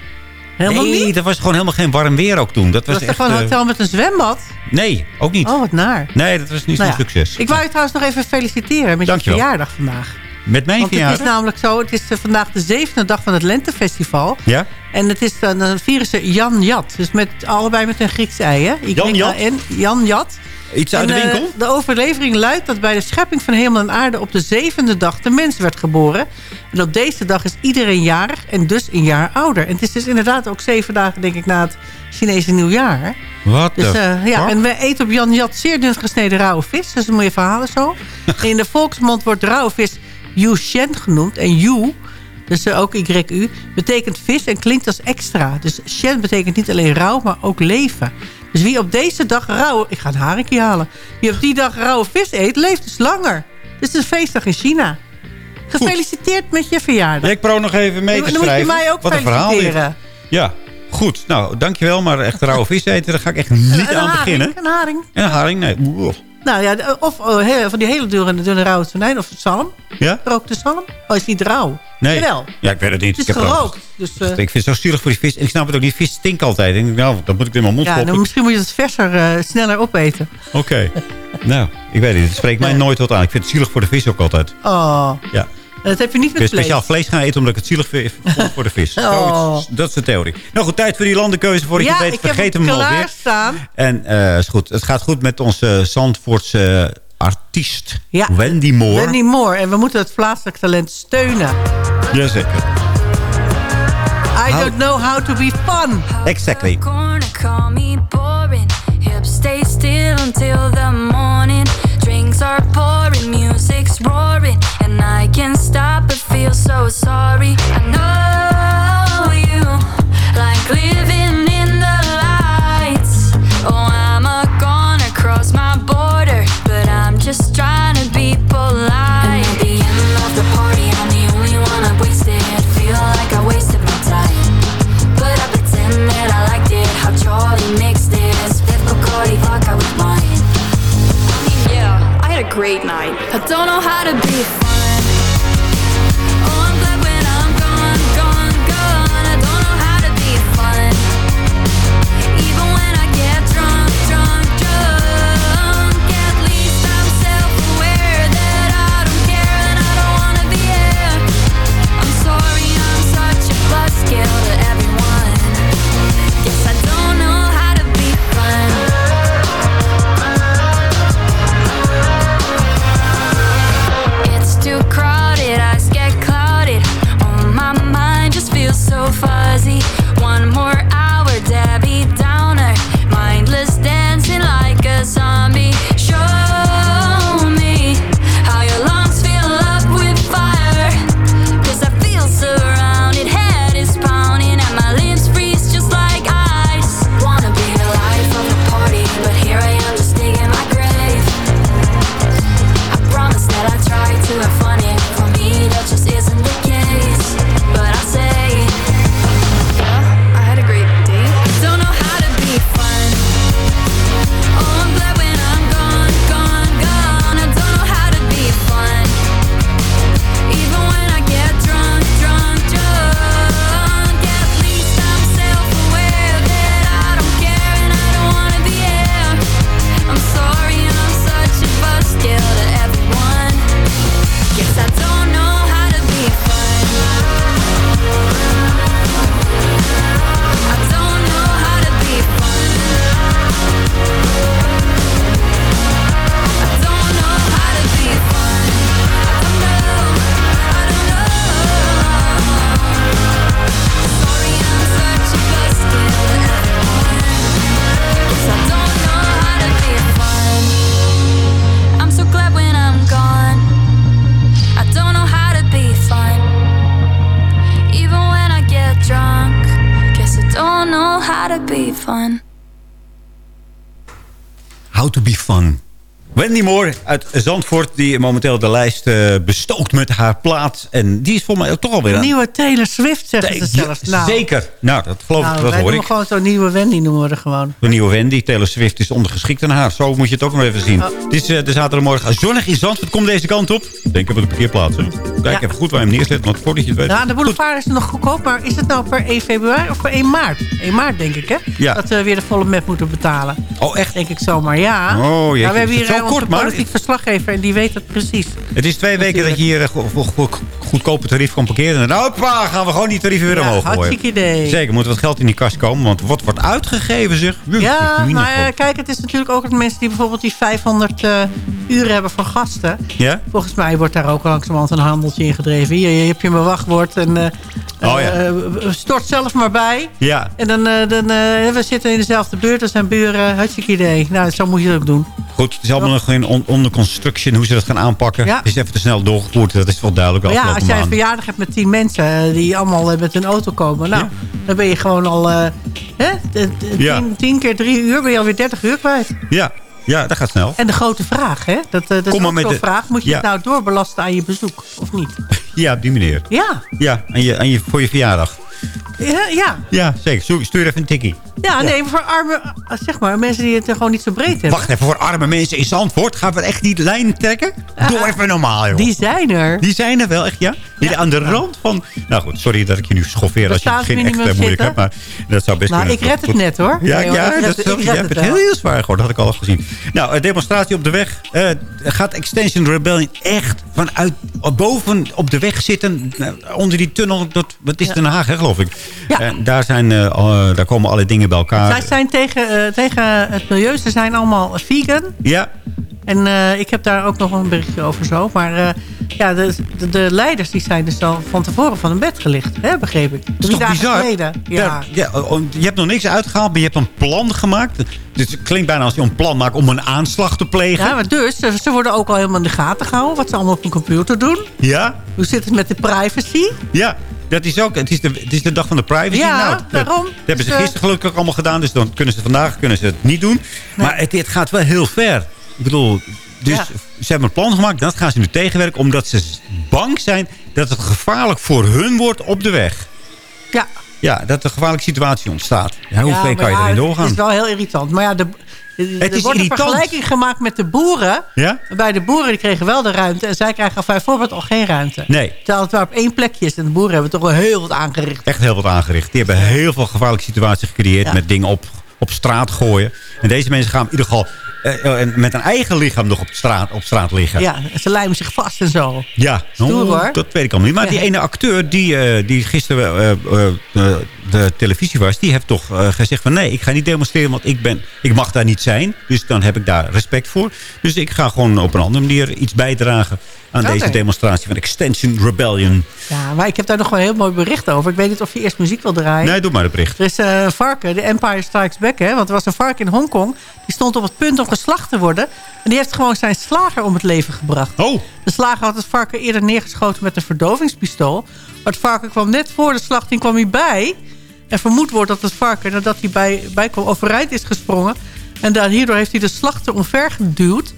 Helemaal nee, niet? dat was gewoon helemaal geen warm weer ook toen. Dat was Dat was echt... gewoon een eh, hotel met een zwembad? nee, ook niet. Oh, wat naar. Nee, dat was niet Nou zo'n ja, succes. Ik wou je trouwens nog even feliciteren met Dankjewel. je verjaardag vandaag. Met mijn Want het verjaardag? is namelijk zo, het is eh, vandaag de zevende dag van het Lentefestival. Ja? En het is dan, dan vieren ze Jan Jat. Dus met, allebei met een Grieks ei, hè? Jan Jat? Y-A-N, Jan Jat. Iets uit En, de eh, winkel? de overlevering luidt dat bij de schepping van hemel en aarde... op de zevende dag de mens werd geboren. En op deze dag is iedereen jarig en dus een jaar ouder. En het is dus inderdaad ook zeven dagen, denk ik, na het Chinese nieuwjaar. Wat Dus eh, ja, en we eten op Jan Jat zeer dun gesneden rauwe vis. Dus dat moet je verhalen zo. In de volksmond wordt rauwe vis Yu Shen genoemd. En Yu, dus eh, ook YU, betekent vis en klinkt als extra. Dus Shen betekent niet alleen rauw, maar ook leven. Dus wie op deze dag rauwe... Ik ga een haringje halen. Wie op die dag rauwe vis eet, leeft dus langer. Dus het is een feestdag in China. Gefeliciteerd met je verjaardag. Ik probeer nog even mee Dan te moet je schrijven. mij ook Wat een verhaal dit. feliciteren. Ja, goed. Nou, dankjewel. Maar echt rauwe vis eten, daar ga ik echt niet Een aan haring, beginnen. Een haring. En een haring? Nee. Nou ja, of oh, he- van die hele dure, dure rauwe tonijn. Of zalm. Ja? Gerookte zalm. Oh, is niet rauw. Nee. Jawel. Ja, ik weet het niet. Het Ik is heb er- gerookt. Dus, eh, Ik vind het zo zielig voor die vis. En ik snap het ook niet. Vis stinkt altijd. Ik denk, nou, dat moet ik in mijn mond ja, stoppen. dan misschien moet je het verser, eh, sneller opeten. Oké. nou, ik weet niet. Het spreekt mij nooit wat aan. Ik vind het zielig voor de vis ook altijd. Oh, Ja. dat heb je niet Ik ben met speciaal vlees gaan eten omdat ik het zielig vind vond voor de vis. Oh. Dat is de theorie. Nou goed, tijd voor die landenkeuze. Voor ja, je het weet, ik heb vergeet hem hem alweer. klaarstaan. En eh, is goed. het gaat goed met onze Zandvoortse artiest Ja. Wendy Moore. Wendy Moore. En we moeten het plaatselijk talent steunen. Jazeker. I How- don't know how to be fun. Exactly. corner, call me boring. Hips stay still until the morning. Drinks are pouring, music's roaring, and I can't stop but feel so sorry. I know just trying to be polite. And at the end of the party, I'm the only one wasted. Feel like I wasted my time. But I pretend that I liked it How Charlie mixed it Spit Bacardi vodka with mine I mean, yeah, I had a great night I don't know how to be fun Wendy Moore uit Zandvoort, die momenteel de lijst eh, bestookt met haar plaat. En die is voor mij ook toch alweer aan... Nieuwe Taylor Swift zeggen ze zelfs. Nou, Zeker. Nou, dat geloof nou, ik, dat wij hoor ik. gewoon zo'n nieuwe Wendy noemen we er gewoon. De nieuwe Wendy, Taylor Swift, is ondergeschikt aan haar. Zo moet je het ook nog even zien. Oh. Het is eh, de zaterdagmorgen zonnig in Zandvoort. Kom deze kant op. Denk op de parkeerplaats. hè. Kijk Ja. even goed waar je hem neerzet. Want voordat je het weet... Ja, de boulevard is nog goedkoop, maar is het nou per 1 februari of per 1 maart? 1 maart denk ik, hè? Ja. Dat we weer de volle map moeten betalen. Oh, echt? Denk ik zomaar, ja. Oh, jeetje. Maar we hebben hier zo eh, kort, maar? politiek verslaggever en die weet het precies. Het is twee weken dat je hier eh, go- go- go- goedkope tarief kan parkeren. En dan hoppa, gaan we gewoon die tarieven weer Ja, omhoog gooien. hartstikke idee. Zeker, moet wat geld in die kast komen. Want wat wordt uitgegeven, zeg? Ja, maar eh, kijk, het is natuurlijk ook dat mensen die bijvoorbeeld die 500 eh, uren hebben voor gasten. Ja? Volgens mij wordt daar ook langzamerhand een handeltje in gedreven. Hier, je hebt je mijn wachtwoord en eh, Oh, ja. eh, stort zelf maar bij. Ja. En dan, eh, dan eh, we zitten in dezelfde buurt als zijn buren. Hartstikke idee. Nou, zo moet je het ook doen. Goed, het is allemaal nog in on- onder construction. Hoe ze dat gaan aanpakken. Ja. Het is even te snel doorgevoerd. Dat is wel duidelijk de ja, als jij een verjaardag hebt met tien mensen eh, die allemaal eh, met een auto komen. Nou, dan ben je gewoon al eh, hè, tien, tien keer drie uur ben je alweer 30 uur kwijt. Ja, ja, dat gaat snel. En de grote vraag, hè? Dat, dat is Kom maar de- vraag. Moet je het nou doorbelasten aan je bezoek, of niet? Ja, op die manier. Ja. Ja, en je, en je, voor je verjaardag. Ja, ja. Ja, zeker. Stuur, even een tikkie. Ja, nee, voor arme, eh, zeg maar, mensen die het gewoon niet zo breed hebben. Wacht even, voor arme mensen in Zandvoort gaan we echt die lijn trekken? Doe even normaal, joh. Die zijn er. Die zijn er wel, echt, ja? Die aan de rand van... Nou goed, sorry dat ik je nu schoffeer als je het begin echt moeilijk hebt. Maar dat zou best Nou, kunnen. ik red het net, hoor. Ja, Nee, hoor, ja ik dat het- is, jij het wel. heel zwaar geworden. Dat had ik al eens gezien. Nou, demonstratie op de weg. eh, gaat Extension Rebellion echt vanuit boven op de weg zitten? eh, onder die tunnel. Dat, wat is Den Haag, hè, geloof ik. Ja. En daar, zijn, eh, al- daar komen alle dingen bij elkaar. Zij zijn tegen, eh, tegen het milieu. Ze zijn allemaal vegan. Ja, En eh, ik heb daar ook nog een berichtje over zo. Maar eh, ja, de, de, de leiders die zijn dus al van tevoren van hun bed gelicht. Hè, begreep ik. Dat is Drie toch dagen bizar? geleden. Ja. Ja, oh, je hebt nog niks uitgehaald, maar je hebt een plan gemaakt. Dus het klinkt bijna als je een plan maakt om een aanslag te plegen. Ja, maar dus, ze ze worden ook al helemaal in de gaten gehouden. Wat ze allemaal op hun computer doen. Ja, Hoe zit het met de privacy? ja. Dat is ook, het is, de, het is de dag van de privacy. Ja, nou, dat, daarom. Dat hebben ze Dus, eh, gisteren gelukkig allemaal gedaan. Dus dan kunnen ze vandaag kunnen ze het niet doen. Maar het, het gaat wel heel ver. Ik bedoel, dus Ja. ze hebben een plan gemaakt. Dat gaan ze nu tegenwerken. Omdat ze bang zijn dat het gevaarlijk voor hun wordt op de weg. Ja. Ja, dat er een gevaarlijke situatie ontstaat. Ja, hoe ver kan je erin doorgaan? Het is wel heel irritant. Maar ja, de, Het er is wordt een irritant. vergelijking gemaakt met de boeren. Ja? Bij de boeren die kregen wel de ruimte. En zij krijgen bijvoorbeeld al geen ruimte. Nee. Terwijl het maar op één plekje is. En de boeren hebben toch wel heel wat aangericht. echt heel wat aangericht. Die hebben heel veel gevaarlijke situaties gecreëerd Ja. met dingen op, op straat gooien. En deze mensen gaan in ieder geval eh, eh, met een eigen lichaam nog op straat, op straat liggen. Ja, ze lijmen zich vast en zo. Ja, Stoer, Oh, hoor. dat weet ik allemaal niet. Maar die ene acteur die, eh, die gisteren eh, de televisie was... die heeft toch gezegd van nee, ik ga niet demonstreren... want ik, ben, ik mag daar niet zijn. Dus dan heb ik daar respect voor. Dus ik ga gewoon op een andere manier iets bijdragen... aan deze demonstratie van Extension Rebellion. Ja, maar ik heb daar nog wel een heel mooi bericht over. Ik weet niet of je eerst muziek wil draaien. Nee, doe maar het bericht. Er is een varken, de Empire Strikes Back. Hè? Want er was een varken in Hongkong. Die stond op het punt om geslacht te worden. En die heeft gewoon zijn slager om het leven gebracht. Oh, De slager had het varken eerder neergeschoten met een verdovingspistool. Maar het varken kwam net voor de slachting kwam hij bij. En vermoed wordt dat het varken, nadat hij bij, bij kwam, overeind is gesprongen. En daar, hierdoor heeft hij de slachter omver geduwd.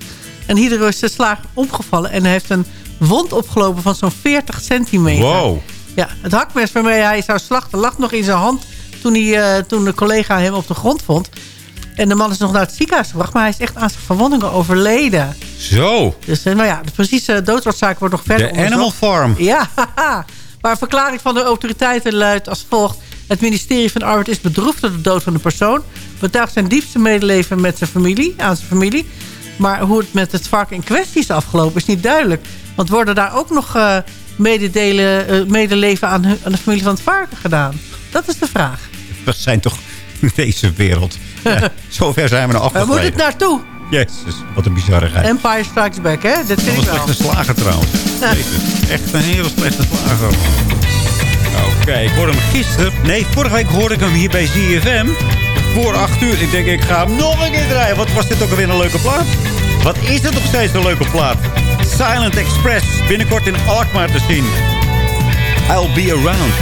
En hierdoor is de slager omgevallen. En hij heeft een wond opgelopen van zo'n 40 centimeter. wow. Ja, het hakmes waarmee hij zou slachten lag nog in zijn hand... toen, hij, eh, toen de collega hem op de grond vond. En de man is nog naar het ziekenhuis gebracht... maar hij is echt aan zijn verwondingen overleden. Zo, Dus eh, nou ja, de precieze doodsoorzaak wordt nog verder de Animal. Farm. Ja, haha. maar een verklaring van de autoriteiten luidt als volgt. Het ministerie van Arbeid is bedroefd door de dood van de persoon. Betuigt zijn diepste medeleven met zijn familie, aan zijn familie. Maar hoe het met het varken in kwestie is afgelopen is niet duidelijk. Want worden daar ook nog eh, mededelen, eh, medeleven aan, hun- aan de familie van het varken gedaan? Dat is de vraag. We zijn toch in deze wereld. Ja, zover zijn we nou Waar moet het naartoe? Jezus, wat een bizarrigheid. Empire Strikes Back, hè? Dat vind ik een wel. slechte slager trouwens. Jezus, echt een hele slechte slager. Oké, ik hoorde hem gisteren. Nee, vorige week hoorde ik hem hier bij ZFM. Voor 8 uur. Ik denk, ik ga hem nog een keer draaien. Wat was dit ook alweer een leuke plaat? Wat is het nog steeds een leuke plaat? Silent Express. Binnenkort in Alkmaar te zien. I'll be around.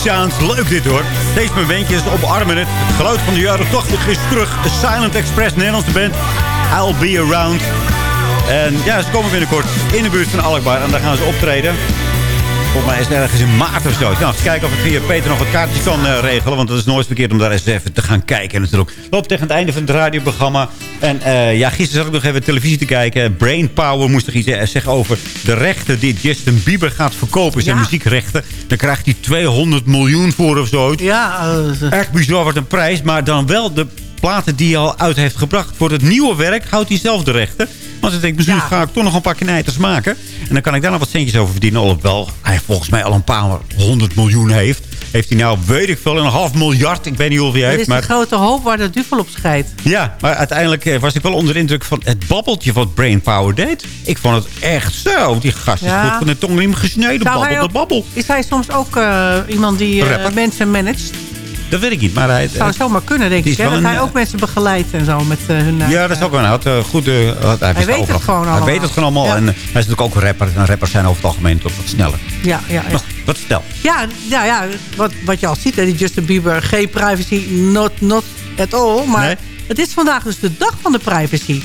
Sounds. Leuk dit hoor. Deze momentjes omarmen het. Het geluid van de jaren 80 is terug. Silent Express, Nederlandse band. I'll be around. En ja, ze komen binnenkort in de buurt van Alkmaar. En daar gaan ze optreden. Volgens mij is het ergens in maart of zo. Nou, eens kijken of ik via Peter nog wat kaartjes kan eh, regelen. Want het is nooit verkeerd om daar eens even te gaan kijken. En natuurlijk loopt tegen het einde van het radioprogramma. En eh, ja, gisteren zat ik nog even televisie te kijken. Brainpower moest er iets eh, zeggen over de rechten die Justin Bieber gaat verkopen. Zijn Ja. muziekrechten. Dan krijgt hij 200 miljoen voor of zo. Ja, eh, Echt bizar wordt een prijs. Maar dan wel de platen die hij al uit heeft gebracht. Voor het nieuwe werk houdt hij zelf de rechten. Want ik denk, misschien Ja. ga ik toch nog een paar knijters maken. En dan kan ik daar nog wat centjes over verdienen. Alhoewel hij volgens mij al een paar honderd miljoen heeft. Heeft hij nou, weet ik veel, een half miljard. Ik weet niet hoeveel hij het heeft. is Maar, de grote hoop waar de duvel op scheidt. ja, maar uiteindelijk eh, was ik wel onder de indruk van het babbeltje wat Brainpower deed. Ik vond het echt zo. Die gast is goed van de tongriem gesneden. Zou hij Babbel de babbel. Is hij soms ook eh, iemand die eh, mensen managt? Dat weet ik niet. Maar hij, Zou zomaar kunnen, denk ik. Hè? Dat een, hij eh, ook mensen begeleidt en zo met eh, hun... eh, Ja, dat is ook wel. Hij had uh, had- hij, wist weet het gewoon Hij allemaal. weet het gewoon allemaal. Ja. En eh, hij is natuurlijk ook een rapper. En rappers zijn over het algemeen toch wat sneller. Ja, ja, ja. Nog wat stel. Ja, ja, ja wat, wat je al ziet, hè, die Justin Bieber, geen privacy, not, not at all. Maar Nee. het is vandaag dus de dag van de privacy.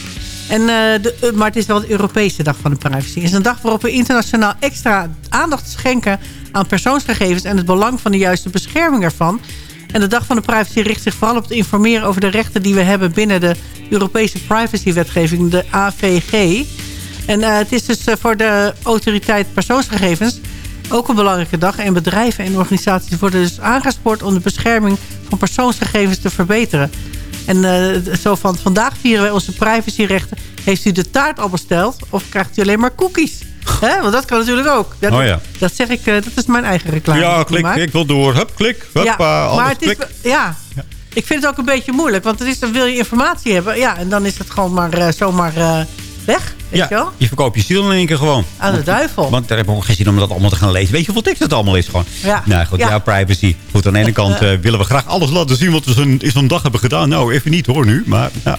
En, eh, de, eh, maar het is wel de Europese dag van de privacy. Het is een dag waarop we internationaal extra aandacht schenken aan persoonsgegevens... en het belang van de juiste bescherming ervan. En de dag van de privacy richt zich vooral op het informeren over de rechten die we hebben... binnen de Europese privacywetgeving, de AVG. En eh, het is dus eh, voor de autoriteit persoonsgegevens ook een belangrijke dag. En bedrijven en organisaties worden dus aangespoord om de bescherming van persoonsgegevens te verbeteren. En eh, zo van vandaag vieren wij onze privacyrechten. Heeft u de taart al besteld of krijgt u alleen maar cookies? Hè? Want dat kan natuurlijk ook. Dat, Oh ja. dat zeg ik, eh, dat is mijn eigen reclame. Ja, klik. Ik wil door. Hup, klik. Huppa, ja, maar het is, klik. ja, ik vind het ook een beetje moeilijk. Want het is, dan wil je informatie hebben. Ja, en dan is het gewoon maar eh, zomaar eh, weg. Weet je wel? Ja, je verkoopt je ziel in één keer gewoon. Aan de duivel. Want daar heb ik ook geen zin om dat allemaal te gaan lezen. Weet je hoeveel tekst het allemaal is gewoon? Ja. Nou goed, Ja. privacy. Goed, aan de ene kant willen we graag alles laten zien... wat we zo'n dag hebben gedaan. Nou, even niet hoor nu. Maar ja,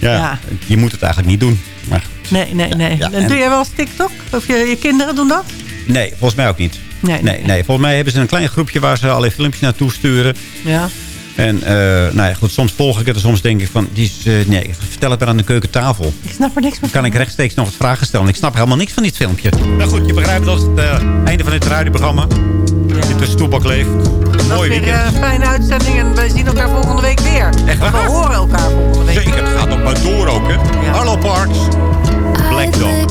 ja, Ja. je moet het eigenlijk niet doen. Maar Nee, nee, nee. ja, en en- doe jij wel eens TikTok? Of je, je kinderen doen dat? nee, volgens mij ook niet. Nee, Nee, nee, volgens mij hebben ze een klein groepje... waar ze allerlei filmpjes naartoe sturen. Ja. En eh, nou ja, goed, soms volg ik het en soms denk ik van... Die is, eh, nee, vertel het maar aan de keukentafel. Ik snap er niks meer Dan kan ik rechtstreeks nog wat vragen stellen. Ik snap helemaal niks van dit filmpje. Nou goed, je begrijpt dat het eh, einde van dit radioprogramma. Dit is Leeft. Een mooi weer weekend. een fijne uitzending en wij zien elkaar volgende week weer. Echt waar? We horen elkaar volgende week. Zeker, het gaat nog maar door ook, hè. Arlo Parks, Black Dog.